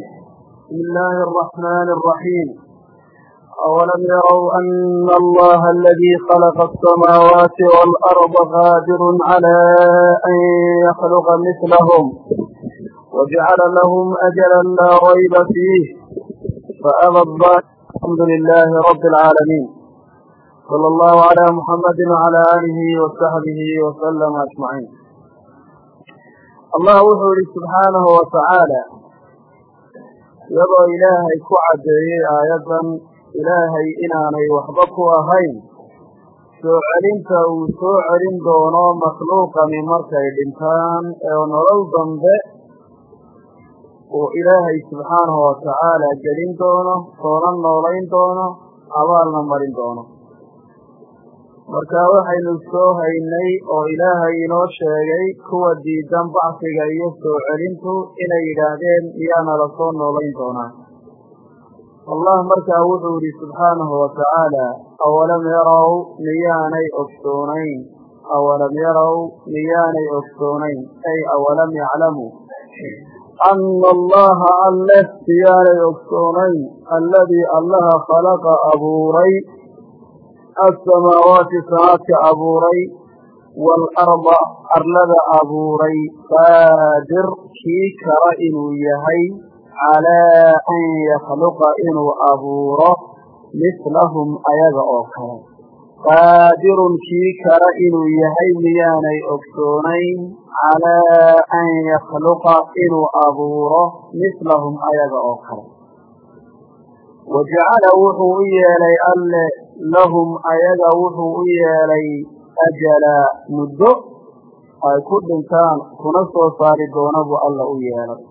بسم الله الرحمن الرحيم أولم يروا أن الله الذي خلق السماوات والأرض قادر على أن يخلق مثلهم وجعل لهم أجلا لا ريب فيه فأبى الحمد لله رب العالمين صلى الله على محمد وعلى آله وصحبه وسلم أجمعين الله وحوري سبحانه وتعالى iyadoo ilaahay ku caddeeyey aayaddan ilaahay inaanay waxba ku ahayn. Soo celinta uu soo celin doono makhluuqani markay dhintaan ee nolol dambe uu ilaahay subxaanahu watacaala gelin doono soona noolayn doono abaalna marin doono marka waxaynu soo haynay oo ilaahay inoo sheegay kuwa diidan bacsiga iyo soo celintu inay yidhaahdeen miyaana la soo noolayn doonaa. Allah markaa wuxuu yihi subxaanahu watacaala awalam yarow miyaanay ogsoonayn awalam yarow miyaanay ogsoonayn ay awalam yaclamuu ana allaha alle miyaanay ogsoonayn alladii allaha khalaqa abuuray asamaawaati samaadka abuuray waalarda arlada abuuray qaadir kii kara inuu yahay calaa an yakhluqa inuu abuuro mislahum ayaga oo kale qaadirun kii kara inuu yahay miyaanay ogsoonayn calaa an yakhluqa inuu abuuro mislahum ayaga oo kale wa wuxuu u yeelay alle lahum ayaga wuxuu u yeelay ajala muddo ay ku dhintaan kuna soo saari doona buu alla u yeelay.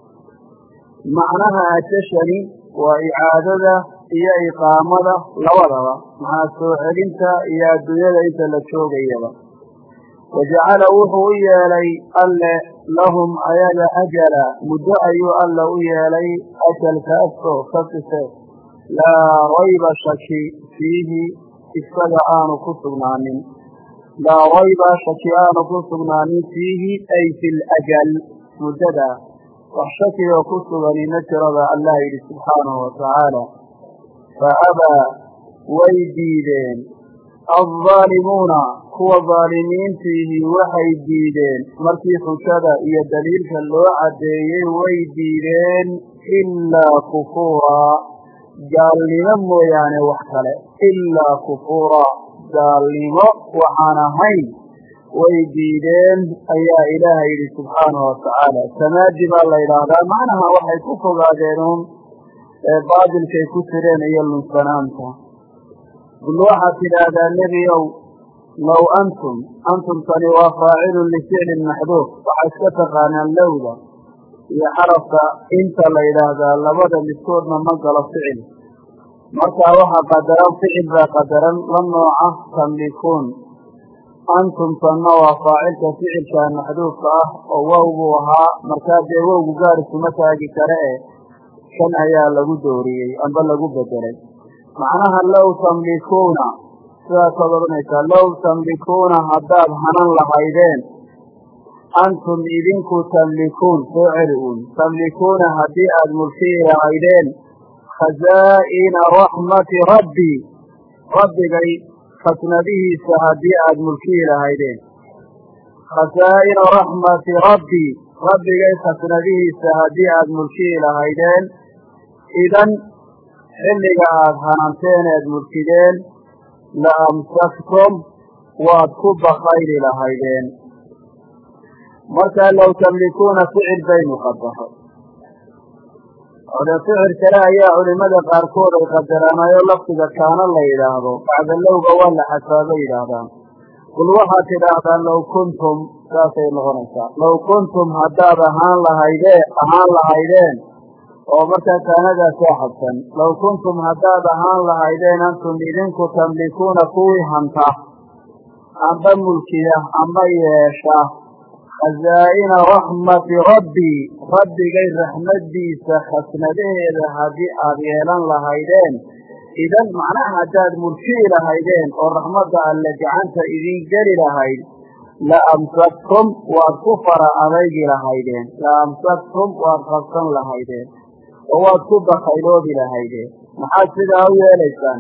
Macnaha ajashani waa icaadada iyo iqaamada labadaba maxaa soo celinta iyo adduunyada inta la joogayaba. Wa jacala wuxuu u yeelay alle lahum ayaga ajala muddo ayuu alla u yeelay ajalkaasoo ka laa rayba shaki fiihi isaga aanu ku sugnaanin laa rayba shaki aanu ku sugnaanin fiihi ay fi ljal muddada wax shakigoo ku sugani ma jiraba allah yidhi subxaanahu watacaala fa abaa way diideen aldaalimuuna kuwa daalimiintiihi waxay diideen markii xujada iyo daliilka loo caddeeyey way diideen ilaa kufuura gaalnimo mooyaane wax kale ilaa kufuura gaalnimo waxaan ahayn way diideen ayaa ilaahay yidhi subxaanahu watacaala samaadi baa la yidhaahdaa. Macnaha waxay ku fogaadeen un baatilkay ku jireen iyo lunsanaanta. Qul waxaad tidhaahdaa nebiow low antum antumtani waa faacilun lificlin maxduuf waxaa iska taqaanaan lowda iyo xarafka inta la yidhaahdaa labada midkoodna ma galo ficil. Markaa waxaa qadaran ficil baa qadaran la nooca tamlikuun. Antumtanna waa faacilka ficilkaa maxduufka ah oo wow buu ahaa. Markaa dee wowgu gaar isuma taagi kare e kan ayaa lagu dooriyey amba lagu bedelay macnaha low tamlikuuna sidaasaad odhanaysaa low tamlikuuna haddaad hanan lahaydeen antum idinku tamlikuun soo celi uun tamlikuuna haddii aad mulkiyi lahaydeen khazaa'ina raxmati rabbi. Rabbigay khasnadihiisa haddii aad mulkiyi lahaydeen khasaa'ina raxmati rabbi. Rabbigay khasnadihiisa haddii aad mulkiyi lahaydeen idan xilliga aad hananteen eed mulkideen la amsaktum waad ku bakayli lahaydeen markaa low tamlikuuna ficil baynu qadaray ficil kale ayaa culimada qaarkood ay qadaranayo lafdiga kaana la yidhaahdo bacda lowga waa la xasaabo yidhaahdaan. Qul waxaad tidhaahdaan low kuntum saasay noqonaysaa low kuntum haddaad ahaan lahayde ahaan lahaydeen oo markaa kaanadaa soo xabsan low kuntum haddaad ahaan lahaydeen antum idinku tamlikuuna kuwii hanta amba mulkiya amba yeesha khazaa'ina raxmati rabbi rabbigay raxmaddiisa khasnadaheeda haddii aad yeelan lahaydeen idan macnaha haddaad mulkiyi lahaydeen oo raxmadda alle gacanta idin geli lahayd la amsaktum waad ku fara adaygi lahaydeen la amsaktum waad qabsan lahaydeen oo waad ku bakayloobi lahaydeen maxaad sidaa u yeelaysaan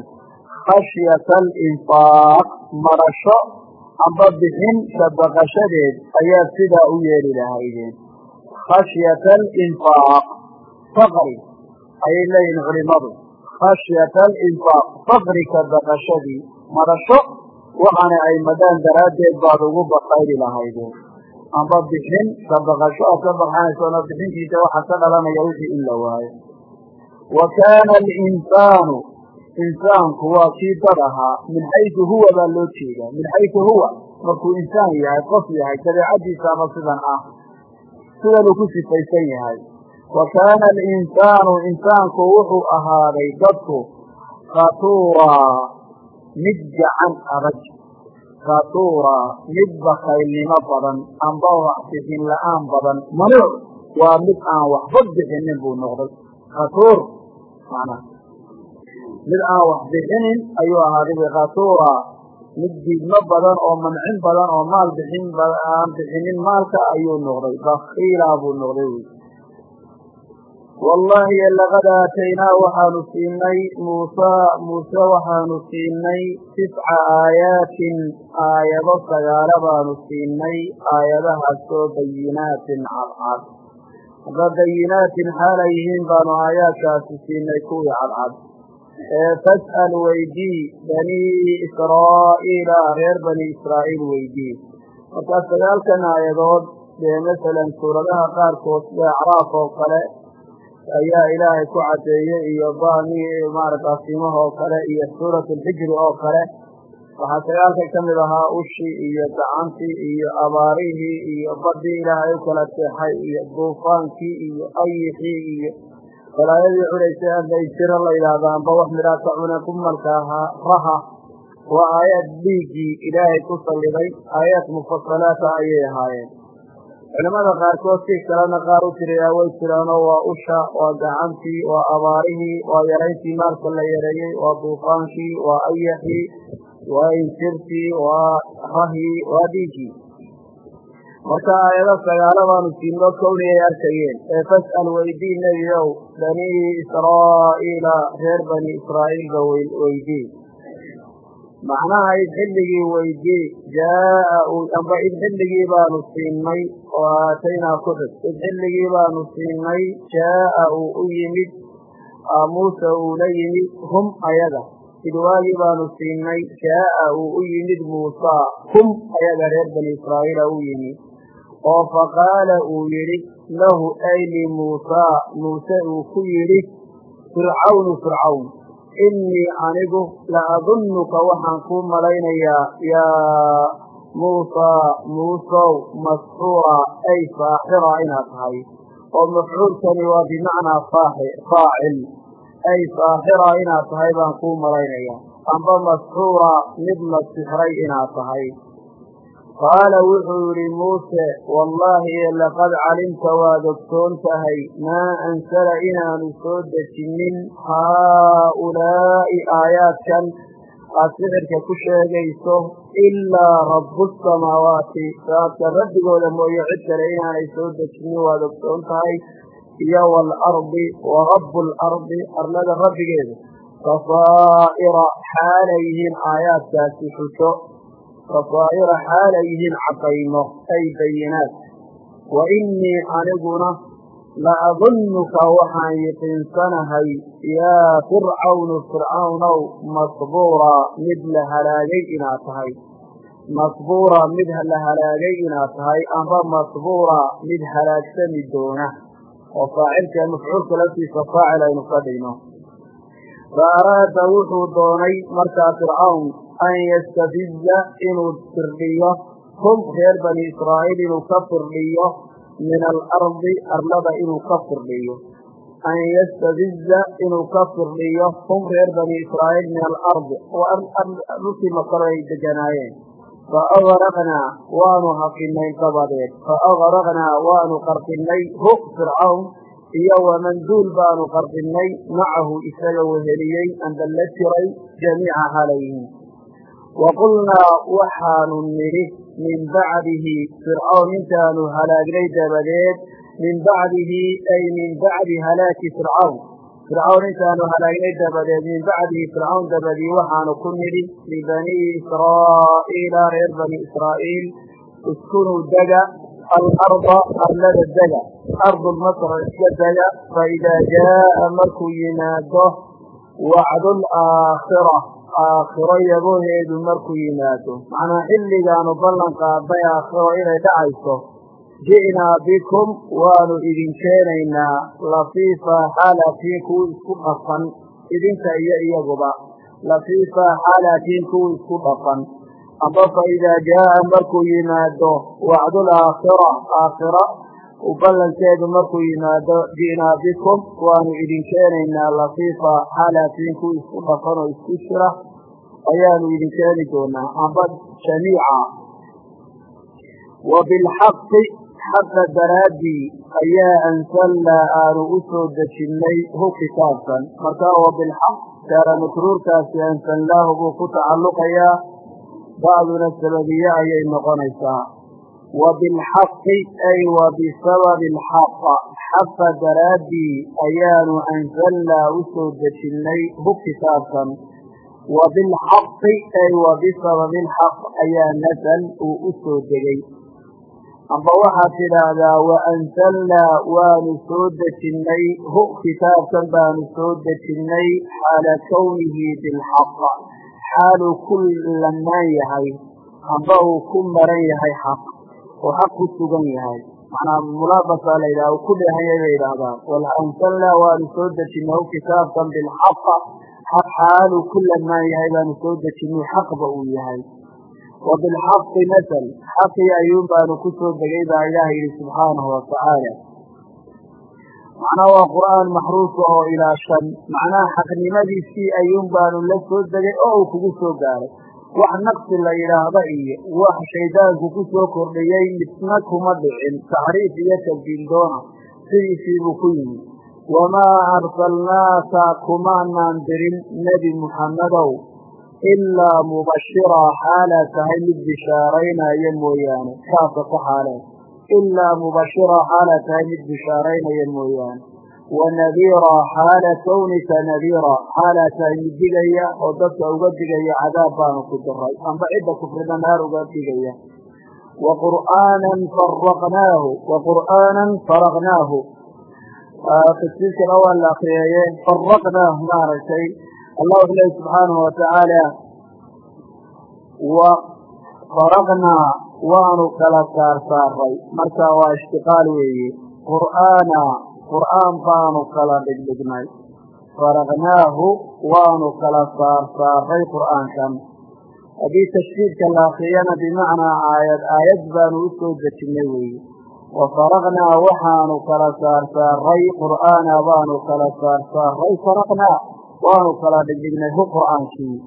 khashyata alinfaaq marasho amba bixin sabaqashadeed ayaad sidaa u yeeli lahaydeen. Khashyata alinfaaq faqri ayay leeyihiin culimadu. Khashyata alinfaaq faqrika baqashadii marasho waxaana ay madaan daraaddeed baad ugu bakayli lahaydeen. Amba bixin sabaqasho aad ka baqanaysoona bixintiisa waxaa ka dhalanaya wixii in la waayo. Wa kaana alinsaanu insaanku waa kii dad ahaa min xaysu huwa baa loo jeedaa. Min xaysu huwa markuu insaan yahay qof yahay dabeecadiisaaba sidan ah sidanuu ku sifaysan yahay. Wa kaana alinsaanu insaanku wuxuu ahaaday dadku khatuuraa mid gacan adag khatuuraa mid bakaylnimo badan amba wax la'aan badan manuuc waa mid aan waxba bixinin buu noqday. Khatuur macnaa mid aan wax bixinin ayuu ahaaday khatuura mid diidmo badan oo mancin badan oo maal bixin aan bixinin maalka ayuu noqday. Bakiila buu noqday wy wallahi laqad aataynaa waxaanu siinay muusa muuse waxaanu siinay tisca aayaatin aayado sagaalo baanu siinay aayadahaasoo bayinaatin cadcad. Hadda bayinaatin xaalay yihiin baanu aayaadkaasi siinay kuwii cadcad fas'al weydii banii israa'iila reer bani israa'iil weydii markaa sagaalkan aayadood dee masalan suuradaha qaarkood sida acraaf oo kale ayaa ilaahay ku caddeeyey iyo bani maarata asimaha oo kale iyo suurat alxijri oo kale. Waxaa sagaalka ka mid ahaa ushii iyo gacantii iyo abaarihii iyo badii ilaahay u kala iyo duufaankii iyo ayixii iyo balaayadii culaysay andaysiro la yidhaahda amba wax midhaa cune kumalka ahaa raha. Waa aayaad dhiiggii ilaahay ku salliday aayaad mufasalaata ayay ahaayeen. Culamada qaarkood si kalena qaar u tiriyaa way jiraanoo waa usha waa gacantii waa abaarihii waa yarayntii maalka la yareeyey waa duufaankii waa ayaxii waa insirtii waa rahii waa dhiiggii marka aayado sagaalo baanu siinoo kowni ay arkayeen ee fas'al weydii nebiow banii israa'iila reer bani israa'iilba weydii macnaha id xilligii weydii jaaa amba id xilligii baanu siinay oo aataynaa ku xig id xilligii baanu siinay jaaa uu u yimid muuse uu la yimid hum ayaga. Id waagii baanu siinay jaaa uu u yimid muusa hum ayaga reer bani israa'iila u yimid oo faqaala uu yidhi lahu ay limuusaa muuse uu ku yidhi fircawnu fircawn innii anigu la adunnuka waxaan kuu malaynayaa yaa muusaa muusow masxuura ay saaxira inaad tahay oo mafcuulkani waa bimacnaa faacil ay saaxira inaad tahay baan kuu malaynayaa amba masxuura mid la sixray inaad tahay qaala wuxuu yidhi muuse wallaahi laqad calimta waad ogsoon tahay maa ansala inaanu soo dejinin haaulaa'i aayaadkan. Aad sixirka ku sheegayso ilaa rabbu samaawaati. Saadka rabbigooda mooye cid kale inaanay soo dejinin waad ogsoon tahay. Iyo waalardi wa rabbu alardi arlada rabbigeeda. Basaa'ira xaalay yihiin aayaadkaasi xujo basaa'ira xaalay yihiin cadaymo ay bayinaat wa innii aniguna la adunnuka waxaan yiqiinsanahay yaa fircawnu fircawnow masbuura mid la halaagay inaad tahay. Masbuura mid la halaagay inaad tahay amba masbuura mid halaagsami doona. Oo faacilka mafcuulka laftiisa faacil aynu ka dhigno. Fa an yastafiza inuu firdhiyo hum reer bani israa'iil inuu ka firdhiyo min alardi arlada inuu ka firdhiyo an yastafiza inuu ka firdhiyo hum reer bani israa'iil min alardi dhulkii makaro ay deganaayeen fa agraqnaa waanu haqinay dabadeed fa agraqnaa waanu qarqinay hu fircawn iyo waman duul baanu qarqinay macahu isaga weheliyey amba la jiray jamiica halayhim wa qulnaa waxaanu nidhi min bacdihi fircawn intaanu halaagnay dabadeed min bacdihi ay min bacdi halaaki fircawn fircawn intaanu halaagnay dabadeed min bacdihi fircawn dabadii waxaanu ku nidhi libanii israa'iila reer bani israa'iil iskunuu dega alarda arlada dega ardulmasra iska dega faidaa jaa'a markuu yimaado wacdul aakhira aakhiro yaboheedu markuu yimaado. Macnaa xilligaanu ballan qaaday aakhiro inay dhacayso. Ji'naa bikum waanu idin keenaynaa. Lafiifa xaalatiin kuwa isku dhafan idinka iyo iyaguba. Lafiifa xaalatiin kuwa isku dhafan amba fa idaa jaa'a markuu yimaado wacdul aakhira aakhira ballankeedu markuu yimaado ji'naa bikum waanu idin keenaynaa lafiifa xaalatiin kuwa isku dhafan oo isku jira. Ayaanu idin keeni doonaa amba jamiica wa bilxaqi xaqa daraaddii ayaa ansalnaa aanu u soo dejinnay hu kitaabkan. Marka wa bilxaq jaara makruurkaasi ansalnaahu buu ku tacalluqayaa bacduna sababiye ayay noqonaysaa bilxaqi ay wa bisababi alxaqa xaqa daraaddii ayaanu ansalnaa u soo dejinnay hu kitaabkan bilxaqi ay wa bisababi alxaq ayaa nasal uu u soo degay amba waxaad tidhaahdaa wa ansalnaa waanu soo dejinnay hu kitaabkan baanu soo dejinnay xaala kownihi bilxaq xaaluu ku lamaan yahay amba uu ku maran yahay xaq oo xaq ku sugan yahay. Macnaa mulaabasaa la yidhaha ku dheehan yahay bay yidhaahdaa wal ansalnaa waanu soo dejinnay hu kitaabkan bilxaq xaq xaaluu ku lamaan yahay baanu soo dejinnay xaqba uu yahay. Wa bilxaqi masal xaqii ayuun baanu ku soo degay baa ilaah yidhi subxaanahu watacaala macnaa waa qur'aan maxruufa oo ilaa shan. Macnaha xaqnimadiisii ayuun baanu la soo degay oo uu kugu soo gaaray wax naqsi la yidhaahda iyo wax shaydaanku ku soo kordhiyey midna kuma dhicin. Taxriif iyo tabdiil doona sidiisiibuu ku yimi. Wamaa arsalnaaka kumaanaan dirin nebi muxammedow ilaa mubashiraa xaalaa tahay mid bishaaraynaya mooyaane. Kaasa ku xaalee ilaa mubashiraa xaalaa tahay mid bishaaraynaya mooyaane wa nadiiraa xaala kownika nadiiraa xaalaa tahay mid digaya oo dadka uga digaya cadaab baanu ku diray amba cidda kufrida naar uga digaya wa qur'aanan faraqnaahu wa qur'aanan faraqnaahu tafsiirkana waa la akriyeeye faraqnaah maaragtay allah wuxu lehi subxaanahu watacaala wa faraqnaa waanu kala saar saaray marka qur'aan baanu kala dhigdhignay. Faraqnaahu waanu kala saar saaray qur'aankan. Haddii tashdiidka la akriyana bimacnaa aayad aayad baanu u soo dejinnay weeye wa faraqnaa waxaanu kala saar saaray qur'aana baanu kala saar saaray faraqnaa waanu kala dhigdhignay hu qur'aankii.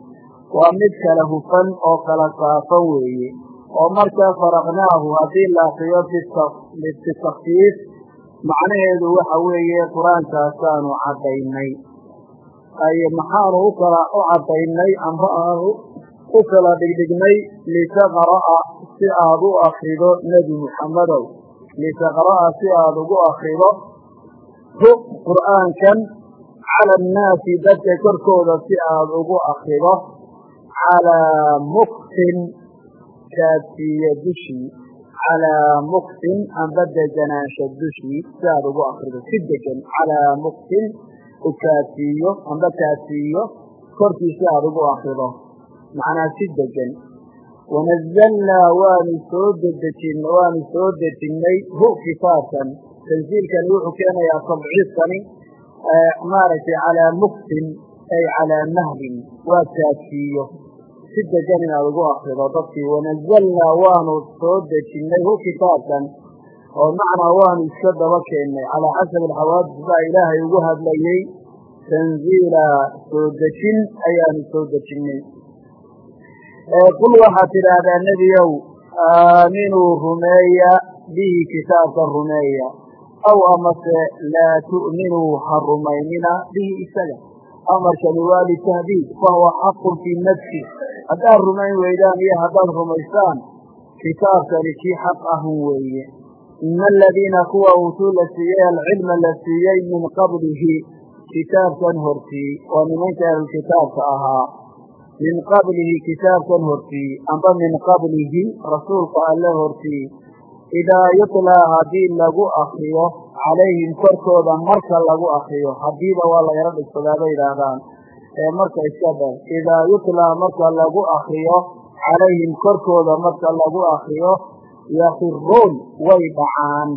Waa mid kala hufan oo kala saafan weeye oo markaa faraqnaahu haddii la akriyo bitakfiif macnaheedu waxa weeye qur'aankaasaanu caddaynay. Ay maxaanu u kala u caddaynay amba aanu u kala dhigdhignay litaqra'a si aad u akrido nebi muxammedow litaqra'a si aad ugu akrido qur'aankan cala annaasi dadka korkooda si aad ugu akrido calaa muktin kaadsiiye dushii calaa muktin amba deganaansha dushii si aad ugu akrido si degan calaa muktin u kaadsiiyo amba kaadsiiyo korkii si aad ugu akrido macnaa si degan wanazalnaa waanu soo dedejin waanu soo dejinnay hu kitaabkan tansiilkani wuxuu keenayaa tabciidkani maaragtay calaa muktin ay calaa mahlin waa kaadsiiyo si degan inaad ugu akrido dadkii wanazalnaa waanu soo dejinnay hu kitaabkan oo macnaa waanu iska daba keennay calaa xasabi alxawaadis baa ilaahay ugu hadlayey tanziila soo dejin ayaanu soo dejinnay. Qul waxaad tidhaahdaa nebiyow aaminuu rumeeya bihi kitaabka rumeeya. Aw amase laa tu'minuu ha rumaynina bihi isaga. Amarkani waa litahdiid fahuwa xaqun fii nafsi haddaad rumayn weydaan iyo haddaad rumaysaan kitaabkani kii xaq ahun weeye. Ina aladiina kuwa uutuu la siiyey alcilma la siiyey min qablihi kitaabkan hortii oo nimanka ahlulkitaabka ahaa min qablihi kitaabkan hortii amba min qablihi rasuulka alle hortii idaa yutlaa haddii lagu akriyo calayhim korkooda marka lagu akriyo haddiiba waa la yaro dhigsadaa bay yidhaahdaan ee marka iska dheh idaa yutlaa marka lagu akriyo calayhim korkooda marka lagu akriyo yakiruun way dhacaan.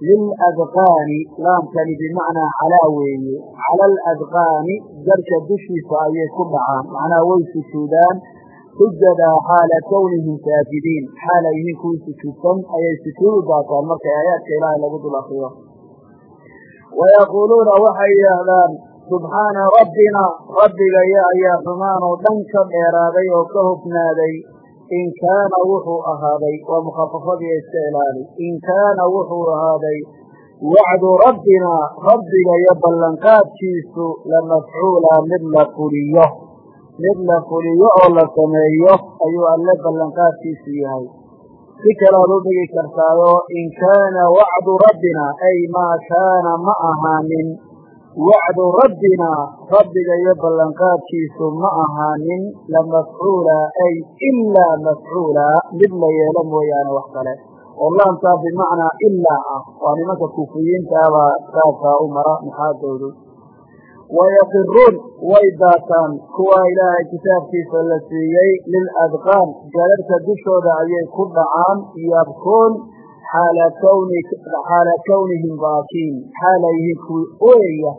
Liladqaani laamkani bimacnaa calaa weeye. Cala aladqaani garhka dushiisa ayay ku dhacaan. Macnaha way sujuudaan. Sujadaa xaala kownihim saajidiin. Xaala yihiin sujuudsan ayay sujuudu daataan markay aayaadka ilaahay lagu dul akriyo wayaquuluuna waxay yidhaahdaan subxaana rabbina. Rabbigaya ayaa xumaan oo dhan ka dheeraaday oo ka hufnaaday in kaana wuxuu ahaaday waa mukhafafadii iska ilaali in kaana wuxuu ahaaday wacdu rabbina rabbigayo ballanqaadkiisu lamafcuula mid la fuliyo. Mid la fuliyo oo la sameeyo ayuu alle ballanqaadkiisu yahay. Si kalaad u dhigi kartaayo in kaana wacdu rabbina ay maa kaana ma ahaanin wacdu rabbina rabbiga iyo ballanqaadkiisu ma ahaanin lamafcuula ay ilaa mafcuula mid la yeelo mooyaane wax kale. Oo laamtaa bimacnaa ilaa ah waa nimanka kuufiyiinta abaa saabkaa u mara maxaadoodu. Wayaqiruun way daataan kuwa ilaahay kitaabkiisa la siiyey liladqaan galadhka dushooda ayay ku dhacaan yabkuun xaala kownihim baakiin xaala yihiin kuwii ooyaya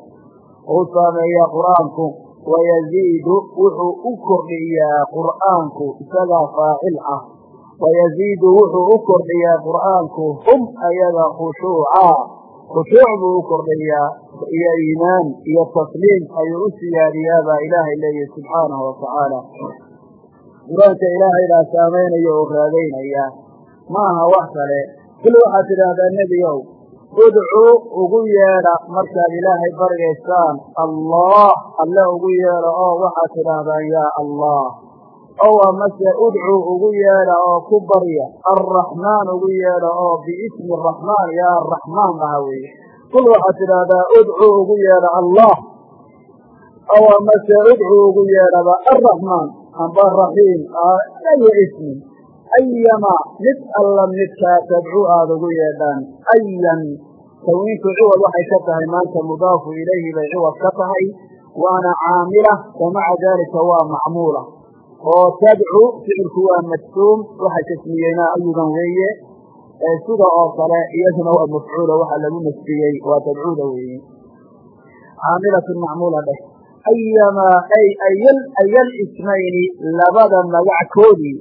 uu saameeya qur'aanku wayaziidu wuxuu u kordhiyaa qur'aanku isagaa faacil ah wayaziidu wuxuu u kordhiyaa qur'aanku hum ayaga khushuuca khushuuc buu u kordhiyaa iyo iimaan iyo tasliim ayuu u siyaadiyaa baa ilaahay leeyahy subxaanahu watacaala qur'aanka ilaahay baa saamaynaya oo raadaynaya ma wax kale kul waxaad tidhaahdaa nebigow udcuu ugu yeedha markaad ilaahay baryaysaan allah alle ugu yeedha oo waxaad tidhaahdaan yaa allah. Ow amase udcuu ugu yeedha oo ku barya alraxmaan ugu yeedha oo biismi araxmaan yaa araxmaan dhaha weeye. Kul waxaad tidhaahdaa udcuu ugu yeedha allah. Ow amase udcuu ugu yeedhaba alraxmaan amba raxiim ayo ismin ayama mid alla midkaa tadcu aada ugu yeedhaan ayan tawiinku ciwad waxay ka tahay maanta mudaafu ilayhi bay ciwad ka tahay waana caamila wamaca daalika waa macmuula. Oo tadcu ficilku waa majsuum waxa tasmiyeyna ayudan weeye. Sida oo kale iyaduna waa mafcuula waxa lagu nasbiyey waa tadcuuda weeye. Caamilatun macmuula dheh. Ayamaa ay ayal ismayni labada magac koodii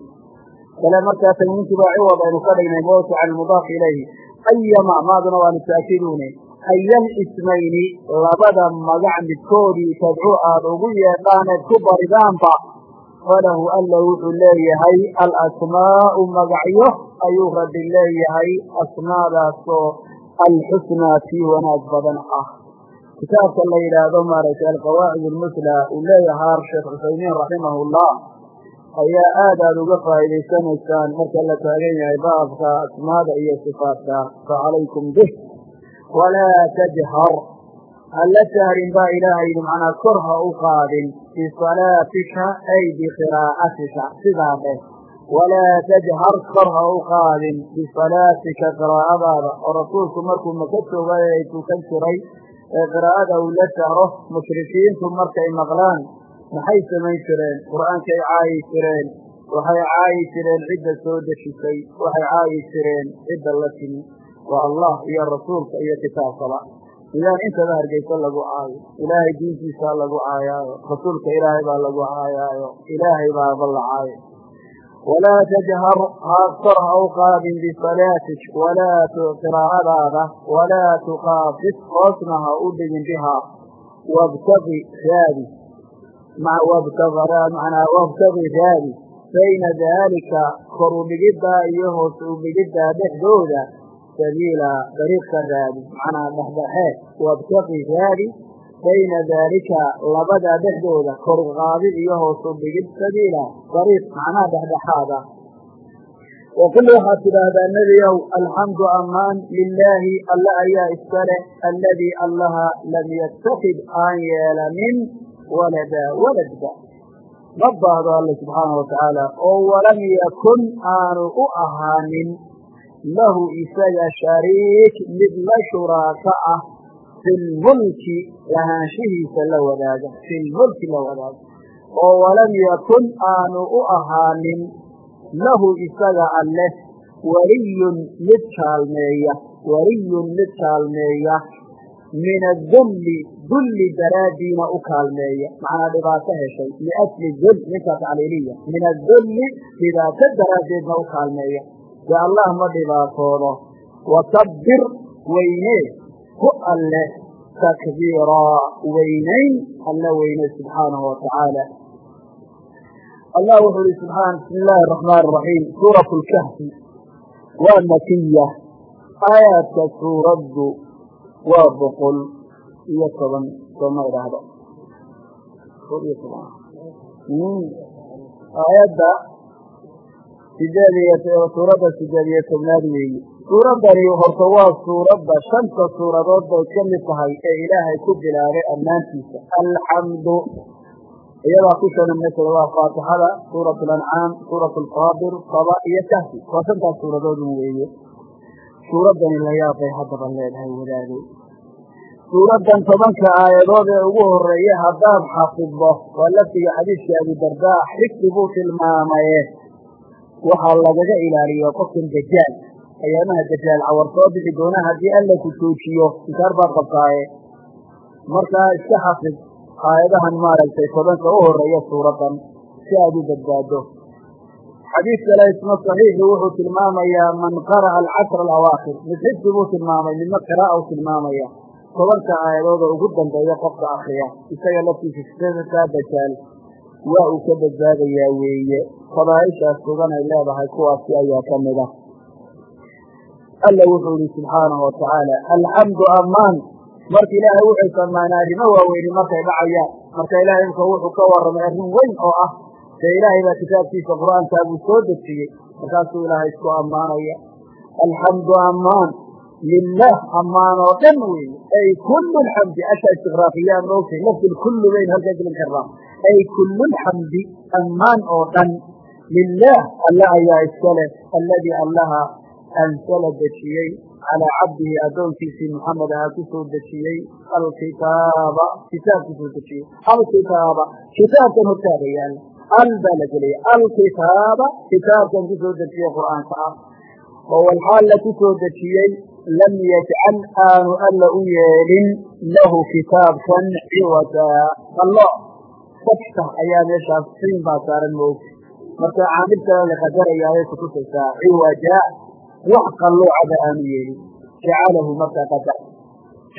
kale markaa tanwiintii baa ciwad aynu ka dhignay mawtu cala mudaaf ilayhi. Ayama maaduna waanu taakiduune ayal ismayni labada magac midkoodii tadcu aad ugu yeedhaaneed ku baridaanba. Falahu alla wuxuu leeyahay alasmaa'u magacyo ayuu rabbi leeyahay asmaadaasoo alxusnaa tii wanaag badan ah. Kitaabka la yidhaahdo maaragtay alqawaacid almusla uu leeyahaa sheekh cusaymiin raximahullah ayaa aad aad uga faa'iidaysanaysaan marka la taagan yahay baabka asmaada iyo sifaadka. Facalaykum bih. Walaa tajhar. Hala jahrin baa ilaaha yidhi macnaa kor ha u qaadin. Bisalaatika ay biqiraa'atika sidaa dheh walaa tajhar kor ha u qaadin. Bisalaatika qiraa'adaada. Oo rasuulku markuu maka joogay ay tukan jiray ee qiraa'ada uu la jahro mushrikiintu markay maqlaan maxay samayn jireen? Qur'aankay caayi jireen? Waxay caayi jireen cidda soo dejisay? Waxay caayi jireen cidda la timi? Waa allah iyo rasuulka iyo kitaabkaba. Idaan intaba hargeysa lagu caayo ilaahay diintiisaa lagu caayaayo rasuulka ilaahay baa lagu caayaayo ilaahay baaba la caayo walaa tajhar kor ha u qaadin bisalaatik walaa qiraa'adaada walaa tukaafit hoosna ha u dhigin bihaa. Wabtaqi raadi wabtaqi raadi bayna daalika kor u dhigiddaa iyo hoos u dhigiddaa dhexdooda sabiila dariiq ka raadi macnaa dhexdhexeed wabtaqi raadi bayna daalika labadaa dhexdooda kor qaadid iyo hoos u dhigid sabiila dariiq macnaha dhexdhexaada waqul waxaad tidhaahdaa nebiyow alxamdu amaan lilaahi alla ayaa iska leh alladii allaha lam yatakid aan yeelanin walada waladba ma baahdo alla subxaana wa tacaala oo walam yakun aanu u ahaanin lahu isaga shariik mid la shuraaka ah fi lmulki lahaanshihiisa la wadaaga fi lmulki la wadaaga oo walam yakun aanu u ahaanin lahu isaga alleh waliyun mid kaalmeeya waliyun mid kaalmeeya min adulli dulli daraaddiina u kaalmeeya macnaa dhibaato heshay liajli dul ninkaa tacliiliya min adulli dhibaato daraaddeedna u kaalmeeya dee allah ma dhibaatoodo wakabbir weynee ku alleh takbiiraa weynayn alla weyne subxaanahu watacaala allah wuxuu ihi subxaan bismi illaahi araxmaan suuratu lkahfi waa makiya aayaadka suuraddu waa boqol iyo toban sooma idhaahdo. Aayadda sideed iyo suuradda sideed iyo tobnaad weeye suuraddani horta waa suuradda shanta suuradood bay ka mid tahay ee ilaahay ku bilaabay ammaantiisa. Alxamdu iyadaa ku shanan masala waa faatixada suurat alancaam suurat alfaadir saba iyo kahfi. Waa shantaas suuradoodun weeye. Suuraddani la yaabay haddaba leedahay wadaagay suuraddan tobanka aayadood ee ugu horreeya haddaad xafiddo waa lafdiga xadiiskii abidardaa xifdi buu tilmaamaye waxaa lagaga ilaaliyaa qofkan dajaal. Ayaamaha dajaal cawar soo bixi doona haddii alla ku joojiyo inkaar baad qabtaaye. Markaa iska xafid aayadahan maaragtay tobanka u horreeya suuraddan si aad u badbaado. Xadiid kale isna saxiixi wuxuu tilmaamayaa man qara'a alcashra alawaakhir. Mid xifdi buu tilmaamay midna qiraa'a u tilmaamaya tobanka aayadooda ugu dambeeya qofka akriya isaga laftiisa sidakaa dajaal waa uu ka badbaadayaa weeye. Fadaaishaas sugan ay leedahay kuwaasi ayaa ka mid ah. Alla wuxuu yihi subxaanahu watacaala alxamdu amaan marka ilaahay wuxuu samaanay arrimo waaweyni markay dhacayaan. Marka ilaahay imka wuxuu ka warramay arrin weyn oo ah dee ilaahay baa kitaabkiisa qur'aankaa buu soo dejiyey. Markaasuu ilaahay isku ammaanaya. Alxamdu amaan lilah ammaan oo dhan weeye ay kullu lxamdi asha istiqraaqiyaan moogtay lafdi kullu bayn halkaa gelin karnaa ay kullu lxamdi ammaan oo dhan lilah alla ayaa iska leh alladii allaha ansala dejiyey calaa cabdihi addoonkiisii muxamed ahaa ku soo dejiyey alkitaaba kitaab ku soo dejiyey alkitaaba kitaabkan hortaada yaalla al baa la gelaya alkitaaba kitaabkan ku soo dejiyey qur'aanka ah oo walxaal la ku soo dejiyey lam yajcal aanu alla u yeelin lahu kitaabkan ciwadaa qallo sakta ayaa meeshaas siin baa saaran moogta marka caamil kale la qadarayaaday kutusaysaa ciwaja wax qalloocada aanu yeelin jacalahu markaa qadar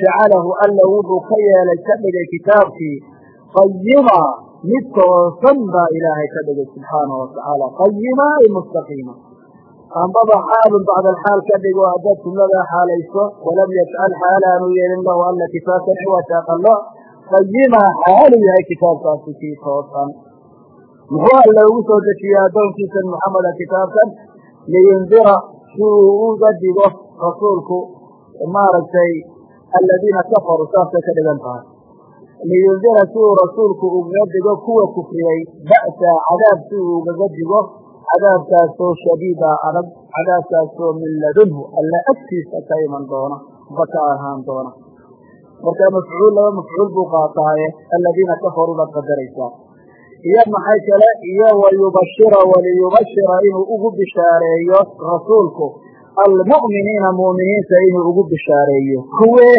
jacalahu alla wuxuu ka yeelay ka dhigay kitaabkii qayima mid toosan baa ilaahay ka dhigay subxaanahu watacaala qayima ay mustaqiima ambaba xaalun bacda alxaal ka dhigo haddaad jumladaa xaalayso walam yajcal xaal aanu yeelin lahu alla kitaabkan ciwata qallo qayima xaalu yahay kitaabkaasi kii toosan muxuu alla ugu soo dejiyey addoonkiisan muxameda kitaabkan liyundira si uu uga digo rasuulku maaragtay aladiina kafaruu saasay ka dhigan tahay liyundira si uu rasuulku ugaga digo kuwa kufriyey ba'sa cadaab si uu ugaga digo cadaabkaasoo shadiida adag cadaabkaasoo min ladunhu alla agtiisa ka iman doona ba ka ahaan doona. Marka mafcuul laba mafcuul buu qaataaye aladiina kafaruu baad qadaraysaa iyo maxay kale iyo wayubashira waliyubashira inuu ugu bishaareeyo rasuulku. Almu'miniina mu'miniinta inuu ugu bishaareeyo. Kuwe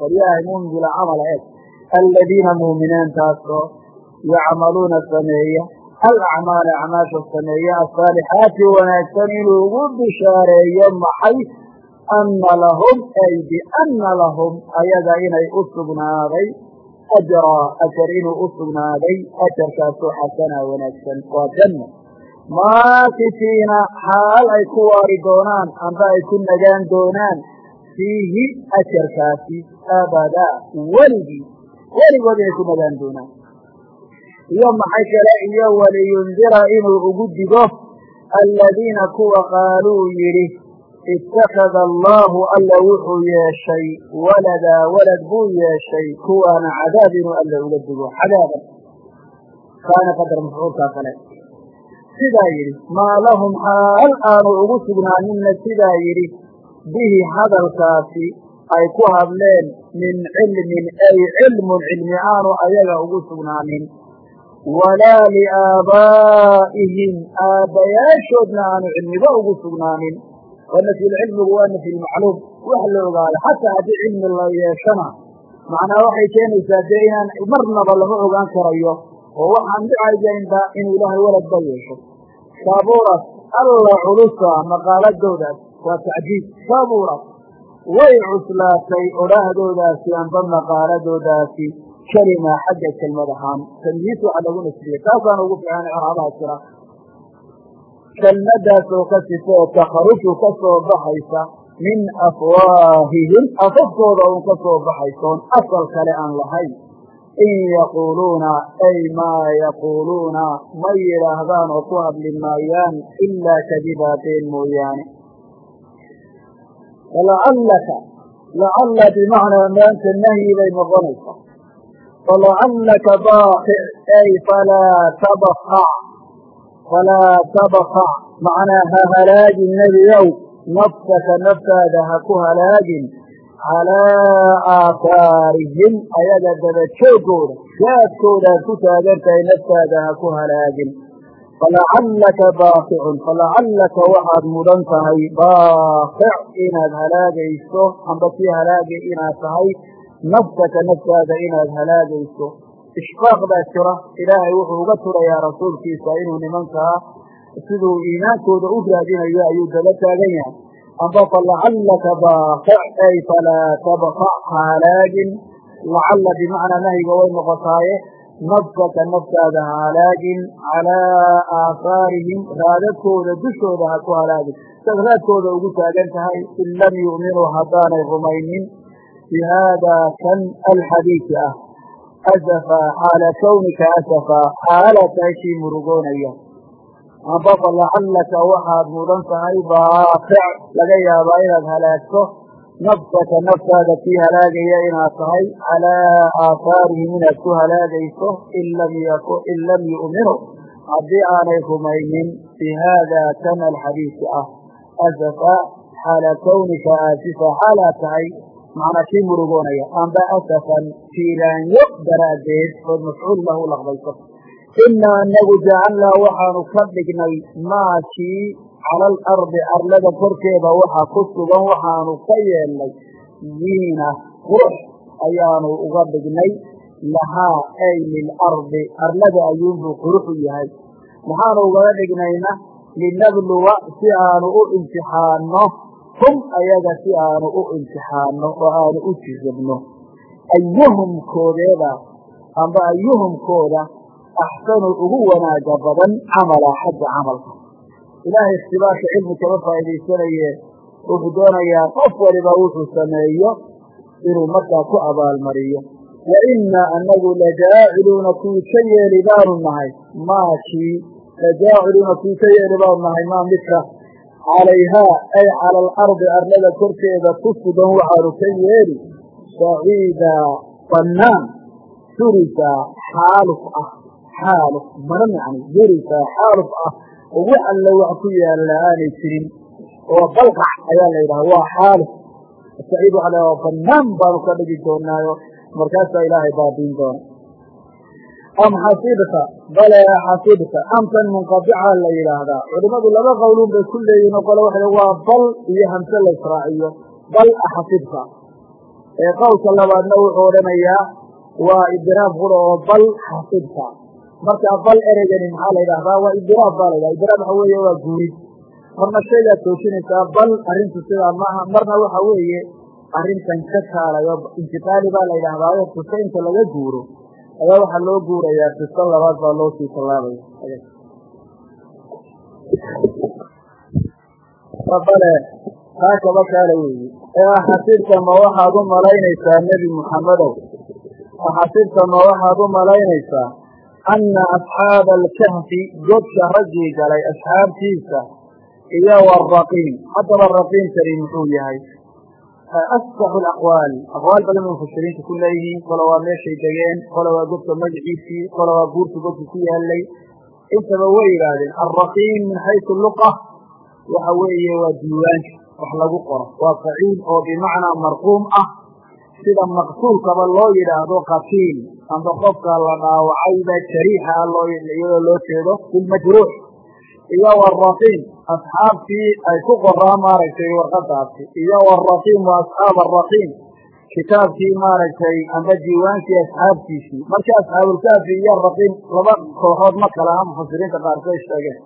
waryahay mumin bila camala eg aladiina mu'miniintaasoo yacmaluuna sameeya alacmaala acmaasha sameeya asaalixaati wanaagsan inuu ugu bishaareeyo maxay ana lahum ay biana lahum ayaga inay u sugnaaday ajraa ajar inuu u sugnaaday ajarkaasoo xasana wanaagsan waa janna maakisiina xaal ay ku waari doonaan amba ay ku nagaan doonaan fiihi ajarkaasi abadaa weligii weligood inay ku nagaan doonaan iyo maxay kale? Iyo waliyundira inuu ugu digo aladiina kuwa qaaluu yidhi ittakhada allaahu alla wuxuu yeeshay waladaa walad buu yeeshay kuwaana cadaab inuu alla uga digo cadaaban kaana qadar mafcuulkaa kale. Sidaa yidhi maa lahum xaal aanu ugu sugnaaninna sidaa yidhi bihi hadalkaasi ay ku hadleen min cilmin ay cilmun cilmi aanu ayaga ugu sugnaanin walaa liaabaa'ihim aabbayaashoodna aanu cilmiba ugu sugnaanin oo nafyulcilmigu waa nafyulmacluum wax la ogaado xataa haddii cilmi la yeeshana macnaa waxay keenaysaa dee inaan marnaba lama ogaan karayo oo waxaan dhicayaynba inuu ilaahay waladba yeesho sabuuras alla culusa maqaaladoodaas waa tacjiib sabuuras way cuslaatay odhaahdoodaasi amba maqaaladoodaasi kelima xagga kelmad ahaan tamyiis waxaa lagu nasriyey taasaana ugu fiican icraabaha jira kelmadaas oo ka sifoo takharuju ka soo baxaysa min afwaahihim afafkooda un ka soo baxaysa oon asal kale aan lahayn in yaquuluuna ay maa yaquuluuna ma yidhaahdaan oo ku hadli maayaan ilaa kadibaa been mooyaane falacallaka lacalla bimacnaa maanta nahyi bay noqonaysaa falacallaka baaqic ay falaa tabqa falaa tabqa macnaa ha halaagin nebiyow nafsaka naftaada ha ku halaagin calaa aathaarihim ayaga dabajoogooda gaadkoodaad ku taagan tahay naftaada ha ku halaagin falacallaka baaqicun falacallaka waxaad mudan tahay baaqic inaad halaagayso amba sii halaagay inaad tahay nafsaka naftaada inaad halaagayso ishfaaq baa jira ilaahay wuxuu uga turayaa rasuulkiisa inuu nimankaa siduu iimaankooda u raadinayo ayuu daba taagan yahay amba falacallaka baaqic ay falaa tabqac ha halaagin lacalla bimacnaa nahyiga way noqotaaye nafsaka naftaada ha halaagin calaa aahaarihim raadadkooda dushooda ha ku halaagin saad raadkooda ugu taagan tahay in lam yu'minuu haddaanay rumaynin bi haadaa kan alxadiidi ah asafa xaala kawnika asafa xaala tahay kii murugoonaya amba falacallaka waxaad mudan tahay baaqic laga yaabaa inaad halaagto nafsaka naftaada kii halaagaya inaad tahay calaa aahaarihim inaad ku halaagayso in lam yu'minuu haddii aanay rumaynin bi haadaa kan alxadiisi ah asafa xaala kawnika aasifa xaalaad tahay macnaa kii murugoonaya amba asafan fiiraanyo daraaddeed ood mafcuul lahu laqbayso inaa anagu jacalnaa waxaanu ka dhignay maakii cala alardi arlada korkeeda waxa ku sugan waxaanu ka yeelnay ziina qurux ayaanu uga dhignay lahaa ay lilardi arlada ayuunbuu qurux u yahay. Maxaanu ugaga dhignayna linabluwa si aanu u imtixaanno hum ayaga si aanu u imtixaanno oo aanu u jizabno ayuhumkoodeeda amba ayuhumkooda axsanu ugu wanaaga badan camala xagga camalka. Ilaahay ikhtibaarka cilmi kama faa'idaysanaye wuxuu doonayaa qof waliba wuxuu sameeyo inuu markaa ku abaalmariyo. Wa innaa annagu lajaaciluuna kuwii ka yeeli baanu nahay. Maakii lajaaciluuna kuwii ka yeeli baanu nahay maa midka calayhaa ay cala alardi arlada korkeeda ku sugan waxaanu ka yeeli saciida bannaan surisaa xaaluf ah xaaluf banan yani surisaa xaaluf ah oo wax alle wax ku yaalla aanay jirin oo balqac ayaa la yidhaha waa xaaluf saciid waxa la waa bannaan baanu ka dhigi doonaayo markaasaa ilaahay baabiin doona am xasibta bale xasibta amtan munqadica la yidhaahdaa culimmadu laba qowluun bay ku leeyihiin oo qole waxay waa bal iyo hamse la israaciyo. Bal axasibta ee qowlka labaadna wuxuu odhanayaa waa idiraab qura oo bal xasibta marka bal ereygani maxaa la yidhahdaa waa idiraab baa la yidhaha idiraab waxa weeye waa guurid marna shaygaad toojinaysaa bal arrintu sidaa maaha. Marna waxa weeye arrintan ka kaalayo intiqaali baa la yidhahdaayo tuso inta laga guuro ayaa waxaa loo guurayaa tuso labaad baa loo sii tallaabaya bale taa kaba kaala weeye ee axasibta ma waxaad u malaynaysaa nebi muxammedow axasibta ma waxaad u malaynaysaa ana asxaaba alkahfi godka raggii galay asxaabtiisa iyo waraqiim haddaba raqiimkani muxuu yahay asaxu aqwaal aqwaal badan mufasiriinta ku leeyihiin kola waa meeshay degeen kola waa godka magaciisii kola waa guurka godka ku yaalay intaba way yidhaahdeen alraqiim min xaysu luqa waxa weeye waa diiwaanka wax lagu qoro waa faciil oo bimacnaa marquum ah sida maqtuulkaba loo yidhaahdo qatiil amba qofka la dhaawacayba jariixa iyadoo loo jeedo bilmajruux iyo waraqiim asxaabtii ay ku qoraan maaragtay warqadaasi iyo waraqiim wa asxaab araqiim kitaabkii maaragtay amba diiwaankii asxaabtiisii. Marka asxaabulkaafi iyo raqiim laba kooxood ma kala aha mufasiriinta qaarkood sheegeen.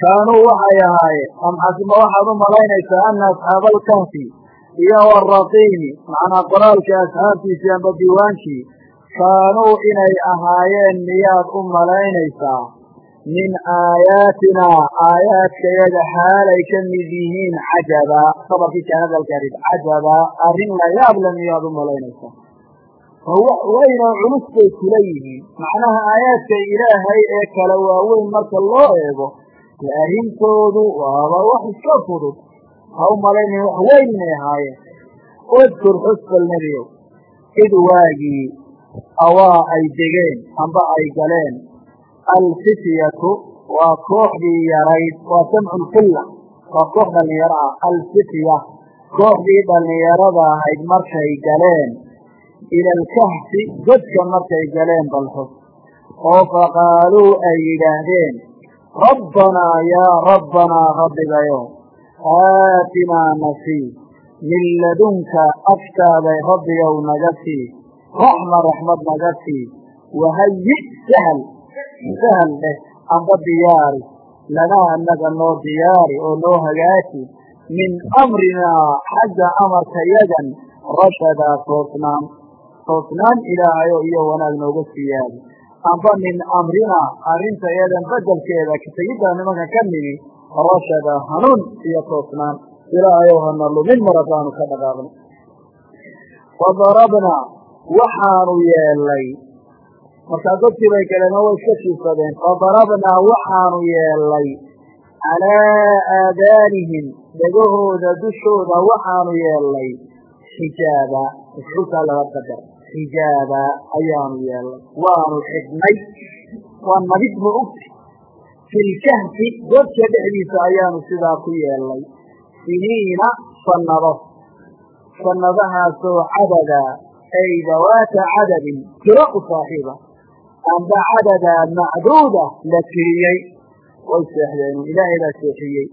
Kaanuu waxay ahaayeen amxasima waxaad u malaynaysaa ana asxaaba alkahfi iyo waraqiimi macnaa qoraalkii asxaabtiisii amba diiwaankii kaanuu inay ahaayeen miyaad u malaynaysaa min aayaatinaa aayaadkayaga xaalay ka mid yihiin cajaba sabarkii jaanadalkarid cajaba arrin la yaab le miyaad u malaynaysaa wayna culus bay kula yihiin macnaha aayaadka ilaahay ee kale waaweyn marka loo eego arrintoodu waaba wax iska fudud ha u malaynin wax weyn inay ahaayeen udkur xusbal nebiyow id waagii awaa ay degeen amba ay galeen alfityatu waa kooxdii yarayd waa samcu lfilla waa koox dhallinyaro ah. Alfitya kooxdii dhallinyarada ahayd markay galeen. Ila alkahfi godka markay galeen balxus oo faqaaluu ay yidhaahdeen rabbanaa yaa rabbanaa rabbigayo aatinaa nasii min ladunka agtaaday rabbigow naga sii raxma raxmad naga sii wahayi sahal sahal dheh amba diyaari. Lanaa annaga noo diyaari oo noo hagaaji. Min amrinaa xagga amarkayagan rashadaa toosnaan. Toosnaan ilaahayo iyo wanaag nooga siyaadi. Amba min amrinaa arrinta yadan bedelkeeda kategiddaa nimanka ka nimi rashada hanuun iyo toosnaan. Ilaahayow hana lumin mar haddaanu ka dhaqaaqno fadarabnaa waxaanu yeelay markaa godkii bay galeen oo way iska jiifadeen fadarabnaa waxaanu yeelay calaa aadaanihim dhegahooda dushooda waxaanu yeelnay xijaaba mafcuulkaa laba qadar xijaaba ayaanu yeelnay waanu xidhnay waa nabid ma ogti fi lkahfi godka dhexdiisa ayaanu sidaa ku yeelnay siniina sanado sanadahaasoo cadada ay dawaata cadadin tiro u amba cadada macduuda la tiriyey way seexdeen ilaahay baa seexiyey.